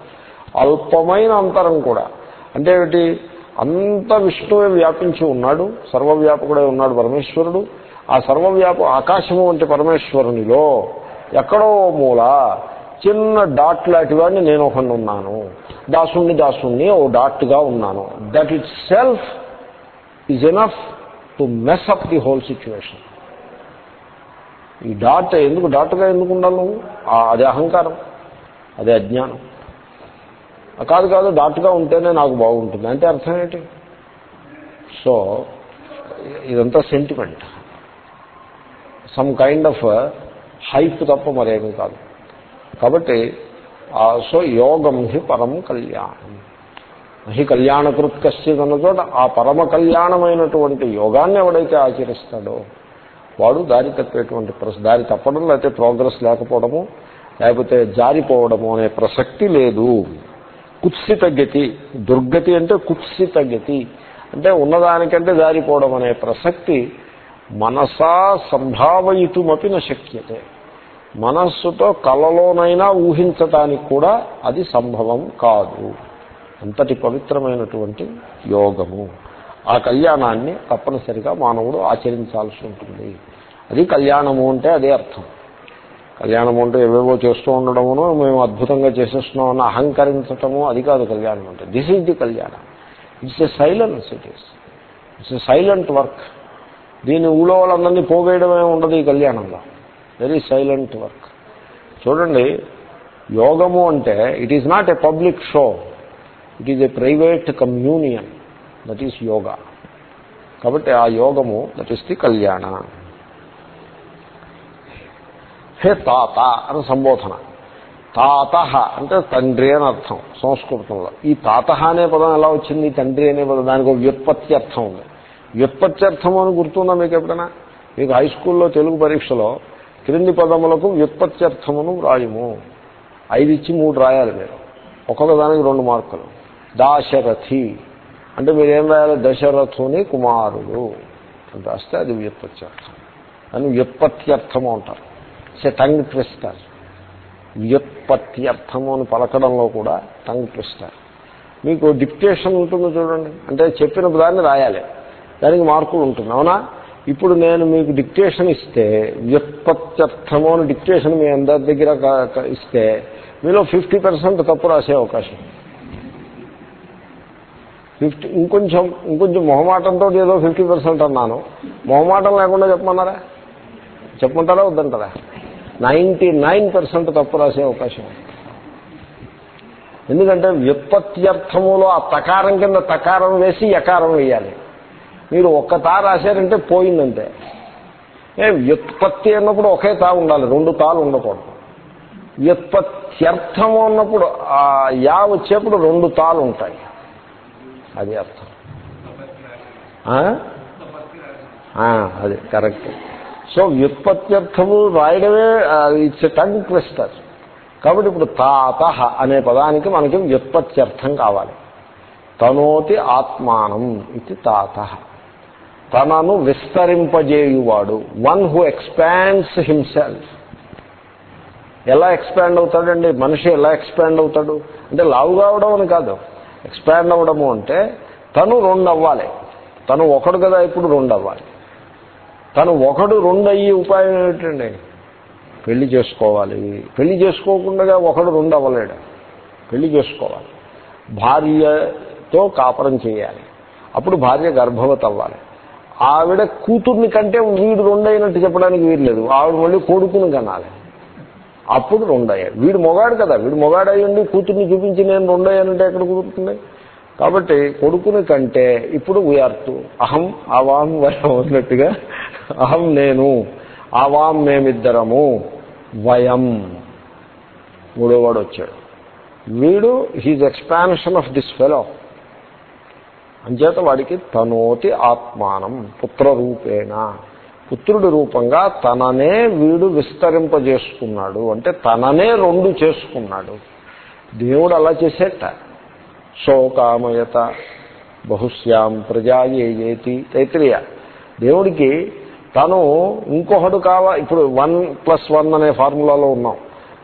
అల్పమైన అంతరం కూడా. అంటే ఏమిటి? అంత విష్ణువే వ్యాపించి ఉన్నాడు సర్వవ్యాపకుడే ఉన్నాడు పరమేశ్వరుడు. ఆ సర్వవ్యాప ఆకాశము వంటి పరమేశ్వరునిలో ఎక్కడో మూల చిన్న డాట్ లాంటి వాడిని నేను ఒకటి ఉన్నాను. దాసుణ్ణి దాసుణ్ణి ఓ డాట్గా ఉన్నాను. That itself is enough to mess up the whole situation ఈ డాట్ ఎందుకు? డాట్గా ఎందుకు ఉండాలి నువ్వు? ఆ, అహంకారం. అదే అజ్ఞానం. కాదు కాదు డాట్గా ఉంటేనే నాకు బాగుంటుంది. అంటే అర్థం ఏంటి? సో ఇదంతా sentiment some kind of hype తప్ప మరేమీ కాదు. కాబట్టి ఆ, సో యోగం హి పరమ కళ్యాణం. హి కళ్యాణకృత్ కశ్చిత్ అన్న చోట ఆ పరమ కళ్యాణమైనటువంటి యోగాన్ని ఎవడైతే ఆచరిస్తాడో వాడు దారి తప్పేటువంటి ప్రస దారి తప్పడం లేకపోతే ప్రోగ్రెస్ లేకపోవడము లేకపోతే జారిపోవడము అనే ప్రసక్తి లేదు. కుత్సిత గతి దుర్గతి అంటే కుత్సిత గతి అంటే ఉన్నదానికంటే జారిపోవడం అనే ప్రసక్తి మనసా సంభావయితుమపి నశక్యతే మనస్సుతో కలలోనైనా ఊహించటానికి కూడా అది సంభవం కాదు. అంతటి పవిత్రమైనటువంటి యోగము. ఆ కళ్యాణాన్ని తప్పనిసరిగా మానవుడు ఆచరించాల్సి ఉంటుంది. అది కళ్యాణము అంటే అదే అర్థం. కళ్యాణము అంటే ఏవేవో చేస్తూ ఉండడమును మేము అద్భుతంగా చేసేస్తున్నామని అహంకరించటము అది కాదు కళ్యాణం అంటే. దిస్ ఈజ్ ది కళ్యాణ. It's a silence it is it's a silent work దీని ఊళ్ళో వాళ్ళందరినీ పోగేయడమే ఉండదు ఈ కళ్యాణంలో. వెరీ సైలెంట్ వర్క్ చూడండి యోగము అంటే it is not a public show it is a private communion that is yoga కాబట్టి ఆ యోగము దట్ ఈస్ ది కళ్యాణ. హే తాత అని సంబోధన. తాత అంటే తండ్రి అని అర్థం సంస్కృతంలో. ఈ తాత అనే పదం ఎలా వచ్చింది? తండ్రి అనే పదం దానికి ఒక వ్యుత్పత్తి అర్థం ఉంది. వ్యుత్పత్తి అర్థం అని గుర్తుందా మీకు ఎప్పుడైనా? మీకు హై స్కూల్లో తెలుగు పరీక్షలో క్రింది పదములకు వ్యుత్పత్త్యర్థమును వ్రాయుము. ఐదు ఇచ్చి మూడు రాయాలి మీరు. ఒక్కొక్క దానికి రెండు మార్కులు. దాశరథి. అంటే మీరేం రాయాలి? దశరథుని కుమారుడు. అని రాస్తే అది వ్యుత్పత్తి అర్థం. అని వ్యుత్పత్త్యర్థము అంటారు. సే టంగ్ ట్విస్టర్ వ్యుత్పత్త్యర్థము అని పలకడంలో కూడా టంగ్ ట్విస్టర్ మీకు డిక్టేషన్ ఉంటుంది చూడండి. అంటే చెప్పిన దాన్ని రాయాలి. దానికి మార్కులు ఉంటుంది అవునా? ఇప్పుడు నేను మీకు డిక్టేషన్ ఇస్తే వ్యుత్పత్త్యర్థము అని డిక్టేషన్ మీ అందరి దగ్గర ఇస్తే మీలో ఫిఫ్టీ పర్సెంట్ తప్పు రాసే అవకాశం. ఫిఫ్టీ ఇంకొంచెం ఇంకొంచెం మొహమాటంతో ఏదో ఫిఫ్టీ పర్సెంట్ అన్నాను. మొహమాటం లేకుండా చెప్పమన్నారా? చెప్పమంటారా? వద్దంటారా? నైంటీ నైన్ పర్సెంట్ తప్పు రాసే అవకాశం ఉంది. ఎందుకంటే వ్యుత్పత్త్యర్థములో ఆ తకారం కింద తకారం వేసి యకారం వేయాలి. మీరు ఒక్క తా రాశారంటే పోయిందంతే. ఏ వ్యుత్పత్తి అన్నప్పుడు ఒకే తా ఉండాలి రెండు తాలు ఉండకూడదు. వ్యుత్పత్త్యర్థము అన్నప్పుడు ఆ యా వచ్చేప్పుడు రెండు తాలు ఉంటాయి. అది అర్థం. అది కరెక్ట్. సో వ్యుత్పత్త్యర్థము రాయడమే ఇట్స్ టంగ్ ట్విస్టర్ కాబట్టి ఇప్పుడు తాత అనే పదానికి మనకి వ్యుత్పత్త్యర్థం కావాలి. తనోతి ఆత్మానం ఇది తాత. తనను విస్తరింపజేయువాడు వన్ హూ ఎక్స్పాండ్స్ హిమ్సెల్ఫ్ ఎలా ఎక్స్పాండ్ అవుతాడండి? మనిషి ఎలా ఎక్స్పాండ్ అవుతాడు? అంటే లావు కావడం అని కాదు. ఎక్స్పాండ్ అవ్వడము అంటే తను రెండు అవ్వాలి తను ఒకడు కదా ఇప్పుడు రెండు అవ్వాలి తను ఒకడు రెండు అయ్యి ఉపాయం ఏమిటండి? పెళ్ళి చేసుకోవాలి. పెళ్ళి చేసుకోకుండా ఒకడు రెండు అవ్వలేడు పెళ్ళి చేసుకోవాలి. భార్యతో కాపురం చేయాలి. అప్పుడు భార్య గర్భవతి అవ్వాలి ఆవిడ కూతుర్ని కంటే వీడు రెండైనట్టు చెప్పడానికి వీల్లేదు. ఆవిడ మళ్ళీ కొడుకుని కనాలి. అప్పుడు రెండయ్యాడు. వీడు మొగాడు కదా. వీడు మొగాడు అయ్యండి కూతుర్ని చూపించి నేను రెండయ్యానంటే ఎక్కడ కుదురుతుంది? కాబట్టి కొడుకుని కంటే ఇప్పుడు వీఆర్తు అహం అవాం వయం అన్నట్టుగా అహం నేను ఆవాం మేమిద్దరము వయం. మూడోవాడు వచ్చాడు. వీడు his expansion of this fellow అంచేత వాడికి తనోతి ఆత్మానం పుత్రరూపేణ. పుత్రుడి రూపంగా తననే వీడు విస్తరింపజేసుకున్నాడు. అంటే తననే రెండు చేసుకున్నాడు. దేవుడు అలా చేసేట. శోకామయత బహుశ్యాం ప్రజాయేతి తైత్రియ. దేవుడికి తను ఇంకొకడు కావా ఇప్పుడు వన్ ప్లస్ వన్ అనే ఫార్ములాలో ఉన్నాం.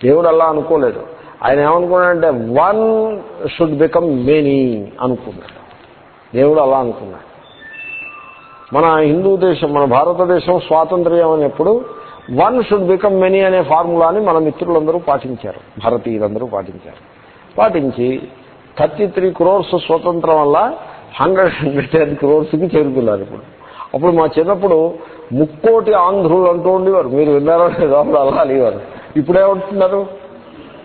దేవుడు అలా అనుకోలేదు. ఆయన ఏమనుకున్నాడంటే వన్ షుడ్ బికమ్ మెనీ అనుకున్నాడు. దేవుడు అలా అనుకున్నాడు. మన హిందూ దేశం మన భారతదేశం స్వాతంత్ర్యం అనేప్పుడు వన్ షుడ్ బికమ్ మెనీ అనే ఫార్ములాని మన మిత్రులందరూ పాటించారు. భారతీయులందరూ పాటించారు. పాటించి థర్టీ త్రీ క్రోర్స్ స్వతంత్రం వల్ల హండ్రెడ్ హండ్రెడ్ టెన్ క్రోర్స్కి చేరుకున్నారు ఇప్పుడు. అప్పుడు మా చిన్నప్పుడు ముక్కోటి ఆంధ్రులు అంటూ ఉండేవారు. మీరు విన్నారో లేదో అప్పుడు అలా అనేవారు. ఇప్పుడేమంటున్నారు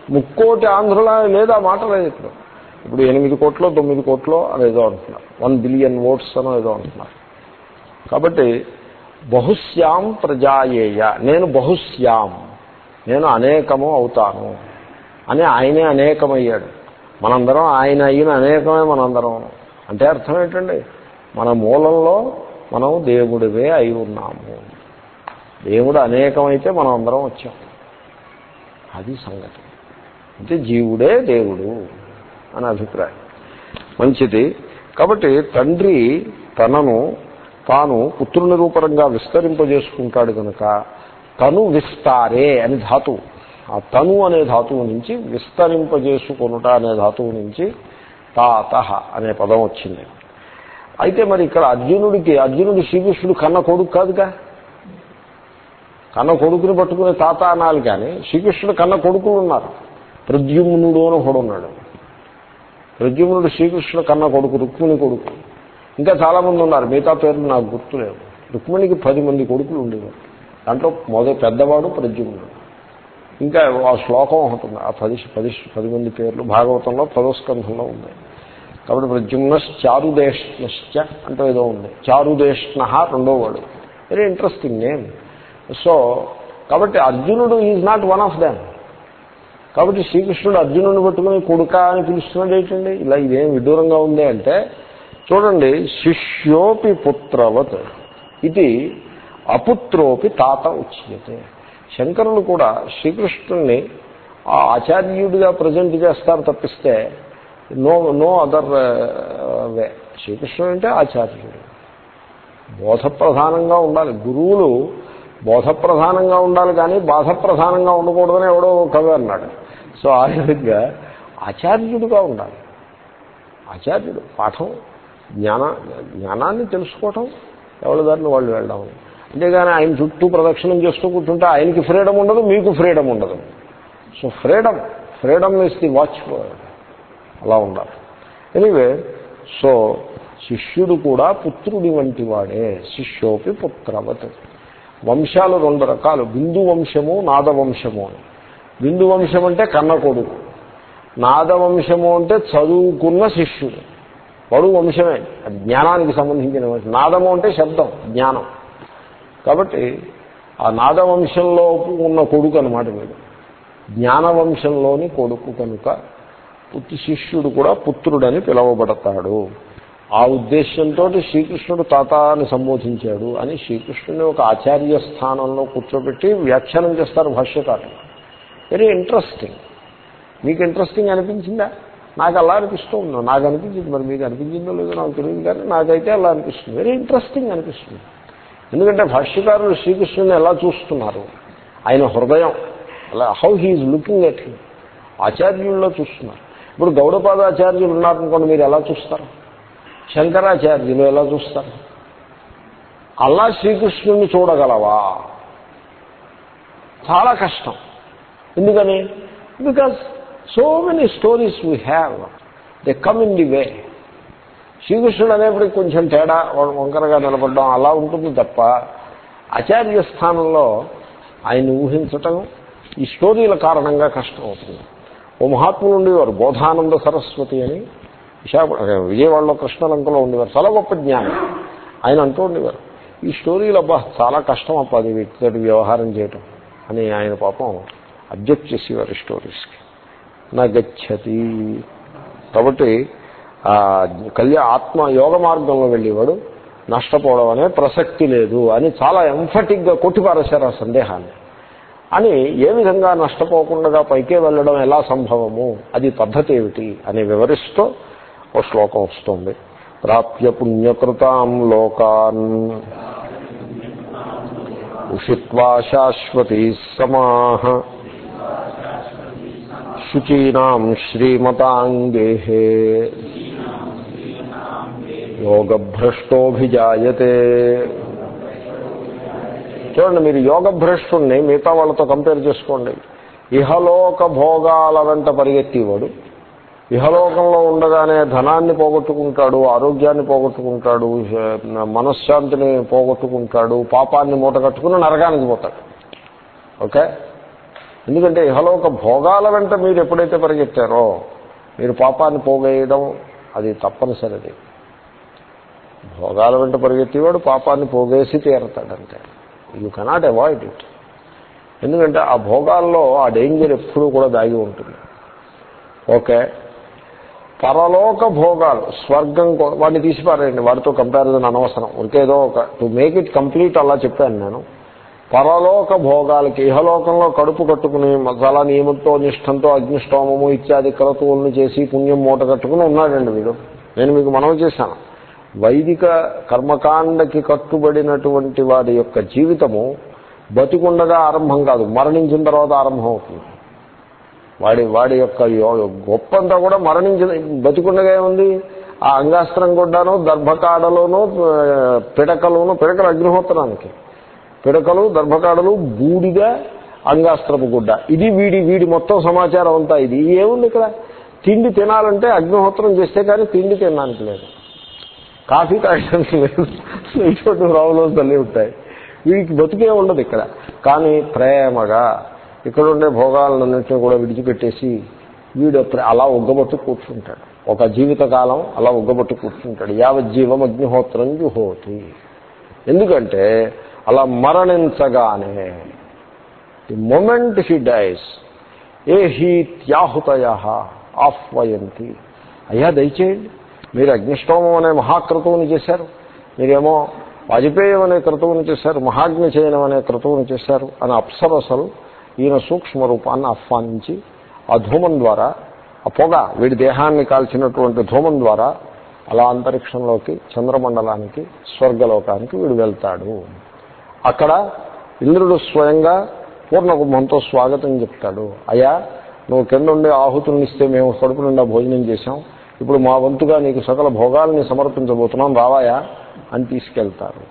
ముక్కోటి ఆంధ్రుల లేదా మాట లేదు ఇప్పుడు. ఇప్పుడు ఎనిమిది కోట్లో తొమ్మిది కోట్లో అని ఏదో అంటున్నారు. వన్ బిలియన్ ఓట్స్ అనో ఏదో అంటున్నారు. కాబట్టి బహుశ్యాం ప్రజాయేయ. నేను బహుశ్యాం. నేను అనేకము అవుతాను అని ఆయనే అనేకమయ్యాడు. మనందరం ఆయన అయిన అనేకమే మనందరం. అంటే అర్థం ఏంటండి? మన మూలంలో మనం దేవుడివే అయి ఉన్నాము. దేవుడు అనేకమైతే మనం అందరం వచ్చాం. అది సంగతి. అంటే జీవుడే దేవుడు అని అభిప్రాయం. మంచిది. కాబట్టి తండ్రి తనను తాను పుత్రుని రూపంగా విస్తరింపజేసుకుంటాడు కనుక తను విస్తారే అని ధాతువు. ఆ తను అనే ధాతువు నుంచి విస్తరింపజేసుకొనుట అనే ధాతువు నుంచి తాత అనే పదం వచ్చింది. అయితే మరి ఇక్కడ అర్జునుడికి అర్జునుడి శ్రీకృష్ణుడు కన్న కొడుకు కాదుగా? కన్న కొడుకుని పట్టుకునే తాత అనాలి కానీ శ్రీకృష్ణుడు కన్న కొడుకులు ఉన్నారు. ప్రద్యుమ్నుడు అని ఒకడు ఉన్నాడు. ప్రద్యుమ్నుడు శ్రీకృష్ణుడు కన్న కొడుకు రుక్మిణి కొడుకు. ఇంకా చాలామంది ఉన్నారు. మిగతా పేర్లు నాకు గుర్తులేవు. రుక్మిణికి పది మంది కొడుకులు ఉండేవారు. దాంట్లో మొదటి పెద్దవాడు ప్రద్యుమ్నుడు. ఇంకా ఆ శ్లోకం ఒకటి ఉంది. ఆ పది పది పది మంది పేర్లు భాగవతంలో పదోస్కంధంలో ఉన్నాయి. కాబట్టి ప్రద్యుమ్నశ్చారుదేష్ణశ్చ అంటూ ఏదో ఉంది. చారుదేష్ణ రెండో వాడు వెరీ ఇంట్రెస్టింగ్ నేమ్ సో కాబట్టి అర్జునుడు is not one of them కాబట్టి శ్రీకృష్ణుడు అర్జునుడిని పట్టుకుని కొడుక అని పిలుస్తున్నాడు ఏంటండి? ఇలా ఇదేం విదూరంగా ఉంది అంటే చూడండి శిష్యోపి పుత్రవత్ ఇది అపుత్రోపి తాత ఉచ్యతే. శంకరులు కూడా శ్రీకృష్ణుణ్ణి ఆ ఆచార్యుడిగా ప్రజెంట్ చేస్తారు తప్పిస్తే నో నో అదర్ వే శ్రీకృష్ణుడు అంటే ఆచార్యుడు. బోధ ప్రధానంగా ఉండాలి. గురువులు బోధ ప్రధానంగా ఉండాలి కానీ బాధ ప్రధానంగా ఉండకూడదని ఎవడో కవి అన్నాడు. సో ఆ విధంగా ఆచార్యుడుగా ఉండాలి. ఆచార్యుడు పాఠం జ్ఞాన జ్ఞానాన్ని తెలుసుకోవటం ఎవరి దారిని వాళ్ళు వెళ్ళడం. అంతేగాని ఆయన చుట్టూ ప్రదక్షిణం చేస్తూ కూర్చుంటే ఆయనకి ఫ్రీడమ్ ఉండదు మీకు ఫ్రీడమ్ ఉండదు. So freedom freedom is the watch అలా ఉండాలి ఎనీవే సో శిష్యుడు కూడా పుత్రుడి వంటి వాడే శిష్యోపి పుత్రవత్. వంశాలు రెండు రకాలు బిందు వంశము నాదవంశము అని. బిందు వంశం అంటే కన్న కొడుకు. నాద వంశము అంటే చదువుకున్న శిష్యుడు. వాడు వంశమే జ్ఞానానికి సంబంధించిన వంశం. నాదము అంటే శబ్దం జ్ఞానం. కాబట్టి ఆ నాదవంశంలో ఉన్న కొడుకు అనమాట వీడు. జ్ఞానవంశంలోని కొడుకు కనుక శిష్యుడు కూడా పుత్రుడని పిలువబడతాడు. ఆ ఉద్దేశంతో శ్రీకృష్ణుడు తాత అని సంబోధించాడు అని శ్రీకృష్ణుని ఒక ఆచార్య స్థానంలో కూర్చోబెట్టి వ్యాఖ్యానం చేస్తారు భాష్యకారులు. వెరీ ఇంట్రెస్టింగ్ మీకు ఇంట్రెస్టింగ్ అనిపించిందా? నాకు అలా అనిపిస్తూ ఉందో. నాకు అనిపించింది. మరి మీకు అనిపించిందో లేదో నాకు తెలియదు కానీ నాకైతే అలా అనిపిస్తుంది. వెరీ ఇంట్రెస్టింగ్ అనిపిస్తుంది. ఎందుకంటే భాష్యకారులు శ్రీకృష్ణుని ఎలా చూస్తున్నారు? ఆయన హృదయం అలా how he is looking at him ఆచార్యుల్లో చూస్తున్నారు. ఇప్పుడు గౌడపాదాచార్యులు ఉన్నారనుకోండి మీరు ఎలా చూస్తారు? శంకరాచార్యులు ఎలా చూస్తారు? అలా శ్రీకృష్ణుని చూడగలవా? చాలా కష్టం. ఎందుకని? Because so many stories we have they come in the way శ్రీకృష్ణుడు అనేప్పటికి కొంచెం తేడా వంకరగా నిలబడడం అలా ఉంటుంది తప్ప ఆచార్య స్థానంలో ఆయన ఊహించటం ఈ స్టోరీల కారణంగా కష్టం అవుతుంది ఓ మహాత్ములు ఉండేవారు బోధానంద సరస్వతి అని. విశాఖపట్నం విజయవాడలో కృష్ణలంకలో ఉండేవారు. చాలా గొప్ప జ్ఞానం. ఆయన అంటూ ఉండేవారు ఈ స్టోరీలు అబ్బా చాలా కష్టం అప్ప అది వ్యక్తితో వ్యవహారం చేయటం అని ఆయన పాపం అబ్జెక్ట్ చేసేవారు స్టోరీస్కి. నా గచ్చతి కాబట్టి కళ్యాణ ఆత్మ యోగ మార్గంలో వెళ్ళేవాడు. నష్టపోవడం అనే ప్రసక్తి లేదు అని చాలా ఎంఫటిక్గా కొట్టిపారేశారు ఆ సందేహాన్ని. అని ఏ విధంగా నష్టపోకుండా పైకే వెళ్ళడం ఎలా సంభవము? అది పద్ధతి ఏమిటి? అని వివరిస్తూ ఓ శ్లోకం వస్తుంది. ప్రాప్య పుణ్యకృతాం లోకాన్. ఉషిత్వా శాశ్వతీ సమాహ శుచీనాం శ్రీమతాంగేహే యోగభ్రష్టోభిజాయతే. చూడండి మీరు యోగ భ్రష్టుని మిగతా వాళ్ళతో కంపేర్ చేసుకోండి. ఇహలోక భోగాల వెంట పరిగెత్తేవాడు. ఇహలోకంలో ఉండగానే ధనాన్ని పోగొట్టుకుంటాడు ఆరోగ్యాన్ని పోగొట్టుకుంటాడు మనశ్శాంతిని పోగొట్టుకుంటాడు పాపాన్ని మూటగట్టుకుని నరకానికి పోతాడు. ఓకే? ఎందుకంటే ఇహలోక భోగాల వెంట మీరు ఎప్పుడైతే పరిగెత్తారో మీరు పాపాన్ని పోగేయడం అది తప్పనిసరిది. భోగాల వెంట పరిగెత్తేవాడు పాపాన్ని పోగేసి తీరతాడంతే. యూ కెనాట్ అవాయిడ్ ఇట్ ఎందుకంటే ఆ భోగాల్లో ఆ డేంజర్ ఎప్పుడూ కూడా దాగి ఉంటుంది. ఓకే పరలోక భోగాలు స్వర్గం వాడిని తీసిపారండి వాడితో కంపారిజన్ అనవసరం. ఇంకేదో ఒక టు మేక్ ఇట్ కంప్లీట్ అలా చెప్పాను నేను. పరలోక భోగాలకి ఇహలోకంలో కడుపు కట్టుకుని చాలా నియమంతో నిష్టంతో అగ్నిష్టోమము ఇత్యాది క్రతువులను చేసి పుణ్యం మూట కట్టుకుని ఉన్నాడండి వీడు. నేను మీకు మనవి చేశాను. వైదిక కర్మకాండకి కట్టుబడినటువంటి వారి యొక్క జీవితము బతికుండగా ఆరంభం కాదు మరణించిన తర్వాత ఆరంభం అవుతుంది. వాడి వాడి యొక్క గొప్పంతా కూడా మరణించిన బతికుండగా ఏముంది? ఆ అంగాస్త్రం కూడాను దర్భకాడలోను పిడకలోను పిడకలు అగ్నిహోత్రానికి. పిడకలు దర్భకాడలు బూడిద అంగాస్త్రపు గుడ్డ. ఇది వీడి వీడి మొత్తం సమాచారం అంతా ఇది. ఏముంది ఇక్కడ? తిండి తినాలంటే అగ్నిహోత్రం చేస్తే కానీ తిండి తినడానికి లేదు. కాఫీ తాగడానికి లేదు ఇటువంటి రావులో తల్లి ఉంటాయి. వీడికి బతికే ఉండదు ఇక్కడ. కానీ ప్రేమగా ఇక్కడ ఉండే భోగాలన్నింటినీ కూడా విడిచిపెట్టేసి వీడు అలా ఉగ్గబట్టు కూర్చుంటాడు. ఒక జీవితకాలం అలా ఉగ్గబట్టు కూర్చుంటాడు. యావజ్జీవం అగ్నిహోత్రం జుహోతి. ఎందుకంటే అలా మరణించగానే the moment he dies a he త్యాహుతయ ఆహ్వయంతి. అయ్యా దయచేయండి. మీరు అగ్నిష్టోమం అనే మహాక్రతువుని చేశారు. మీరేమో వాజపేయం అనే క్రతువుని చేశారు. మహాగ్ని చేయనం అనే క్రతువుని చేశారు. అని అప్సరసలు ఈయన సూక్ష్మ రూపాన్ని ఆహ్వానించి ఆ ధూమం ద్వారా ఆ పొగ వీడి దేహాన్ని కాల్చినటువంటి ధూమం ద్వారా అలా అంతరిక్షంలోకి చంద్రమండలానికి స్వర్గలోకానికి వీడు వెళ్తాడు. అక్కడ ఇంద్రుడు స్వయంగా పూర్ణకుంభంతో స్వాగతం చెప్తాడు. అయ్యా నువ్వు కింద ఉండే ఆహుతుల్ని ఇస్తే మేము కడుపు నిండా భోజనం చేశాం. ఇప్పుడు మా వంతుగా నీకు సకల భోగాల్ని సమర్పించబోతున్నాం రావాయా? అని తీసుకెళ్తారు.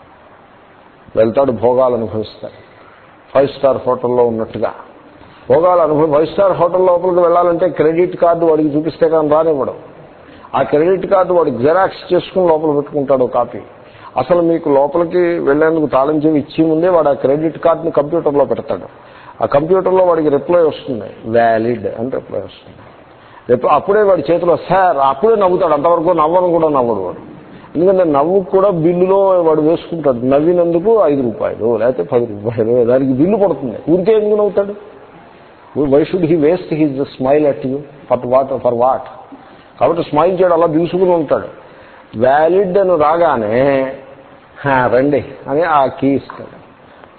వెళ్తాడు భోగాలు అనుభవిస్తాడు. ఫైవ్ స్టార్ హోటల్లో ఉన్నట్టుగా. భోగాలు అనుభవం ఫైవ్ స్టార్ హోటల్ లోపలికి వెళ్ళాలంటే క్రెడిట్ కార్డు వాడికి చూపిస్తే కానీ రానివ్వడం. ఆ క్రెడిట్ కార్డు వాడు జెరాక్స్ చేసుకుని లోపల పెట్టుకుంటాడు కాపీ. అసలు మీకు లోపలికి వెళ్ళేందుకు తాళం చెవి ఇచ్చే ముందే వాడు ఆ క్రెడిట్ కార్డుని కంప్యూటర్లో పెడతాడు. ఆ కంప్యూటర్లో వాడికి రిప్లై వస్తుంది. వ్యాలిడ్ అని రిప్లై వస్తుంది. అప్పుడే వాడి చేతిలో సార్ అప్పుడే నవ్వుతాడు. అంతవరకు నవ్వను కూడా నవ్వడు వాడు. ఎందుకంటే నవ్వు కూడా బిల్లులో వాడు వేసుకుంటాడు. నవ్వినందుకు ఐదు రూపాయలు లేకపోతే పది రూపాయలు దానికి బిల్లు పడుతుంది. ఊరికే ఎందుకు నవ్వుతాడు? Why should he waste his smile at you for what for what కాబట్టి స్మైల్ చేయడం అలా తీసుకుని ఉంటాడు. వ్యాలిడ్ అని రాగానే రండి అని ఆ కీ ఇస్తాడు.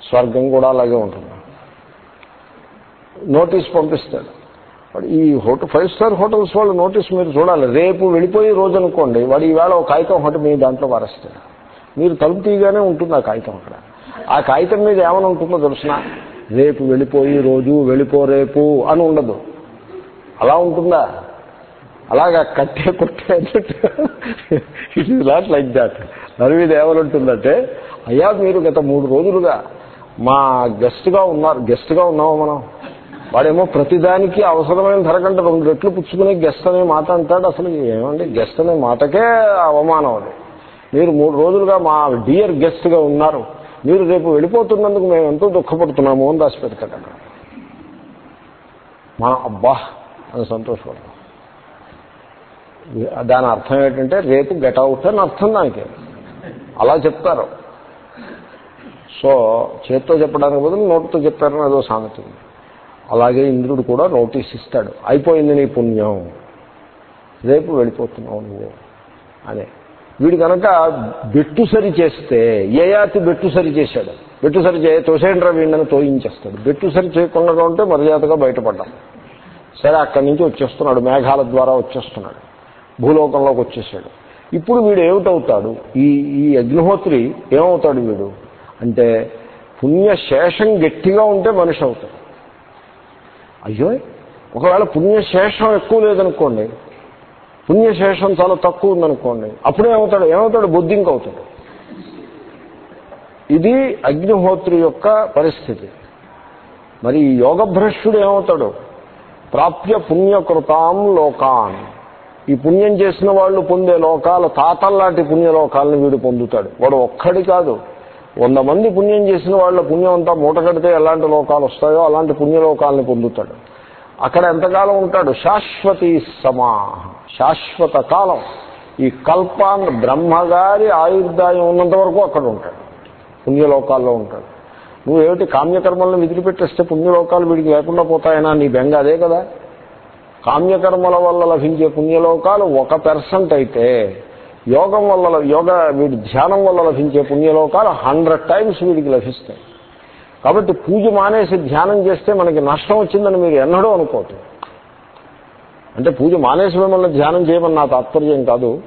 స్వర్గం కూడా అలాగే ఉంటుంది. నోటీస్ పంపిస్తాడు. ఈ హోటల్ ఫైవ్ స్టార్ హోటల్స్ వాళ్ళు నోటీస్ మీరు చూడాలి. రేపు వెళ్ళిపోయి రోజు అనుకోండి వాడు ఈవేళ ఒక కాగితం ఒకటి మీ దాంట్లో వారేస్తాడు. మీరు తలుపు తీయగానే ఉంటుంది ఆ కాగితం అక్కడ. ఆ కాగితం మీద ఏమైనా ఉంటుందో తెలుసిన రేపు వెళ్ళిపోయి రోజు వెళ్ళిపో రేపు అని ఉండదు. అలా ఉంటుందా? అలాగా కట్టే కొట్టే it is not like that దాని మీద ఏమనుంటుందంటే అయ్యా మీరు గత మూడు రోజులుగా మా గెస్ట్గా ఉన్నారు. గెస్ట్గా ఉన్నాము మనం? వాడేమో ప్రతిదానికి అవసరమైన ధర కంటే రెండు రెట్లు పుచ్చుకుని గెస్ట్ అనే మాట అంటాడు. అసలు ఏమండి? గెస్ట్ అనే మాటకే అవమానం అది. మీరు మూడు రోజులుగా మా డియర్ గెస్ట్గా ఉన్నారు. మీరు రేపు వెళ్ళిపోతున్నందుకు మేము ఎంతో దుఃఖపడుతున్నాము అని రాసి పెడతాడు అక్కడ. మనం అబ్బా అని సంతోషపడతాం. దాని అర్థం ఏంటంటే రేపు గెట్ అవుట్ అని అర్థం దానికి. అలా చెప్తారు. సో చేత్తో చెప్పడానికి బదులు నోటితో చెప్పారని అదో సామెత ఉంది. అలాగే ఇంద్రుడు కూడా నోటీస్ ఇస్తాడు. అయిపోయింది నీ పుణ్యం. రేపు వెళ్ళిపోతున్నావు నువ్వు. అనే. వీడు కనుక బెట్టు సరి చేస్తే ఏయాతి బెట్టు సరి చేశాడు? బెట్టు సరి చే తోసేండ్రా వీడిని తోయించేస్తాడు. బెట్టు సరి చేయకుండా ఉంటే మర్యాదగా బయటపడ్డాం. సరే అక్కడి నుంచి వచ్చేస్తున్నాడు. మేఘాల ద్వారా వచ్చేస్తున్నాడు. భూలోకంలోకి వచ్చేసాడు ఇప్పుడు వీడు ఏమిటవుతాడు? ఈ ఈ అగ్నిహోత్రి ఏమవుతాడు వీడు? అంటే పుణ్యశేషం గట్టిగా ఉంటే మనిషి అవుతాడు. అయ్యో ఒకవేళ పుణ్యశేషం ఎక్కువ లేదనుకోండి పుణ్యశేషం చాలా తక్కువ ఉందనుకోండి అప్పుడే ఏమవుతాడు? ఏమవుతాడు? బొద్దింక అవుతాడు ఇది అగ్నిహోత్రి యొక్క పరిస్థితి. మరి ఈ యోగభ్రష్టుడు ఏమవుతాడు? ప్రాప్య పుణ్యకృతాం లోకాన్. ఈ పుణ్యం చేసిన వాళ్ళు పొందే లోకాల తాతల్లాంటి పుణ్యలోకాలను వీడు పొందుతాడు. వాడు ఒక్కడి కాదు. వంద మంది పుణ్యం చేసిన వాళ్ళ పుణ్యం అంతా మూటగడితే ఎలాంటి లోకాలు వస్తాయో అలాంటి పుణ్యలోకాలని పొందుతాడు. అక్కడ ఎంతకాలం ఉంటాడు? శాశ్వతి సమా శాశ్వత కాలం. ఈ కల్పాన్ బ్రహ్మగారి ఆయుర్దాయం ఉన్నంత వరకు అక్కడ ఉంటాడు. పుణ్యలోకాల్లో ఉంటాడు. నువ్వేమిటి కామ్యకర్మలను విదిలిపెట్టేస్తే పుణ్యలోకాలు వీడికి లేకుండా పోతాయనా? నీ బెంగ అదే కదా. కామ్యకర్మల వల్ల లభించే పుణ్యలోకాలు ఒక పెర్సెంట్ అయితే యోగం వల్ల యోగ వీడి ధ్యానం వల్ల లభించే పుణ్యలోకాలు హండ్రెడ్ టైమ్స్ వీడికి లభిస్తాయి. కాబట్టి పూజ మానేసి ధ్యానం చేస్తే మనకి నష్టం వచ్చిందని మీరు ఎన్నడూ అనుకోవద్దు. అంటే పూజ మానేసి మిమ్మల్ని ధ్యానం చేయమని నా తాత్పర్యం కాదు.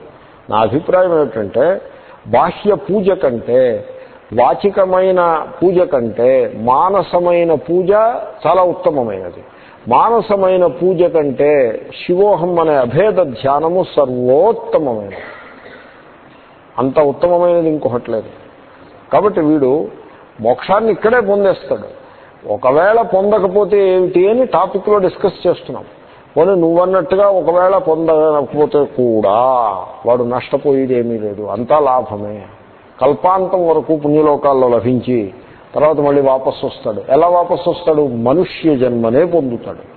నా అభిప్రాయం ఏమిటంటే బాహ్య పూజ కంటే వాచికమైన పూజ కంటే మానసమైన పూజ చాలా ఉత్తమమైనది. మానసమైన పూజ కంటే శివోహం అనే అభేద ధ్యానము సర్వోత్తమమైనది. అంత ఉత్తమమైనది ఇంకొకటి లేదు. కాబట్టి వీడు మోక్షాన్ని ఇక్కడే పొందేస్తాడు. ఒకవేళ పొందకపోతే ఏమిటి అని టాపిక్లో డిస్కస్ చేస్తున్నాం. పోనీ నువ్వన్నట్టుగా ఒకవేళ పొందకపోతే కూడా వాడు నష్టపోయేది ఏమీ లేదు. అంతా లాభమే. కల్పాంతం వరకు పుణ్యలోకాల్లో లభించి తర్వాత మళ్ళీ వాపస్ వస్తాడు. ఎలా వాపసు వస్తాడు? మనుష్య జన్మనే పొందుతాడు.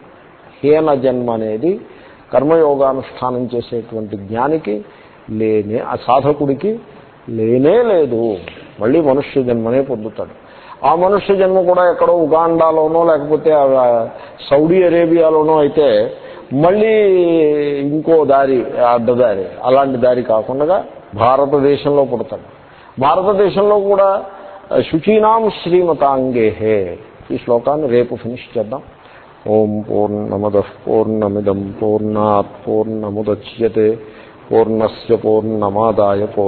హీన జన్మ అనేది కర్మయోగానుష్ఠానం చేసేటువంటి జ్ఞానికి లేనే ఆ సాధకుడికి లేనే లేదు. మళ్ళీ మనుష్య జన్మనే పొందుతాడు. ఆ మనుష్య జన్మ కూడా ఎక్కడో ఉగాండాలోనో లేకపోతే ఆ సౌదీ అరేబియాలోనో అయితే మళ్ళీ ఇంకో దారి అడ్డదారి అలాంటి దారి కాకుండా భారతదేశంలో పుడతాడు. భారతదేశంలో కూడా శుచీనాం శ్రీమతాంగేహే. ఈ శ్లోకాన్ని రేపు ఫినిష్ చేద్దాం. ఓం పూర్ణమద పూర్ణమిదం పూర్ణాత్ పూర్ణముద్యతే. పూర్ణస్ పూర్ణమాదాయ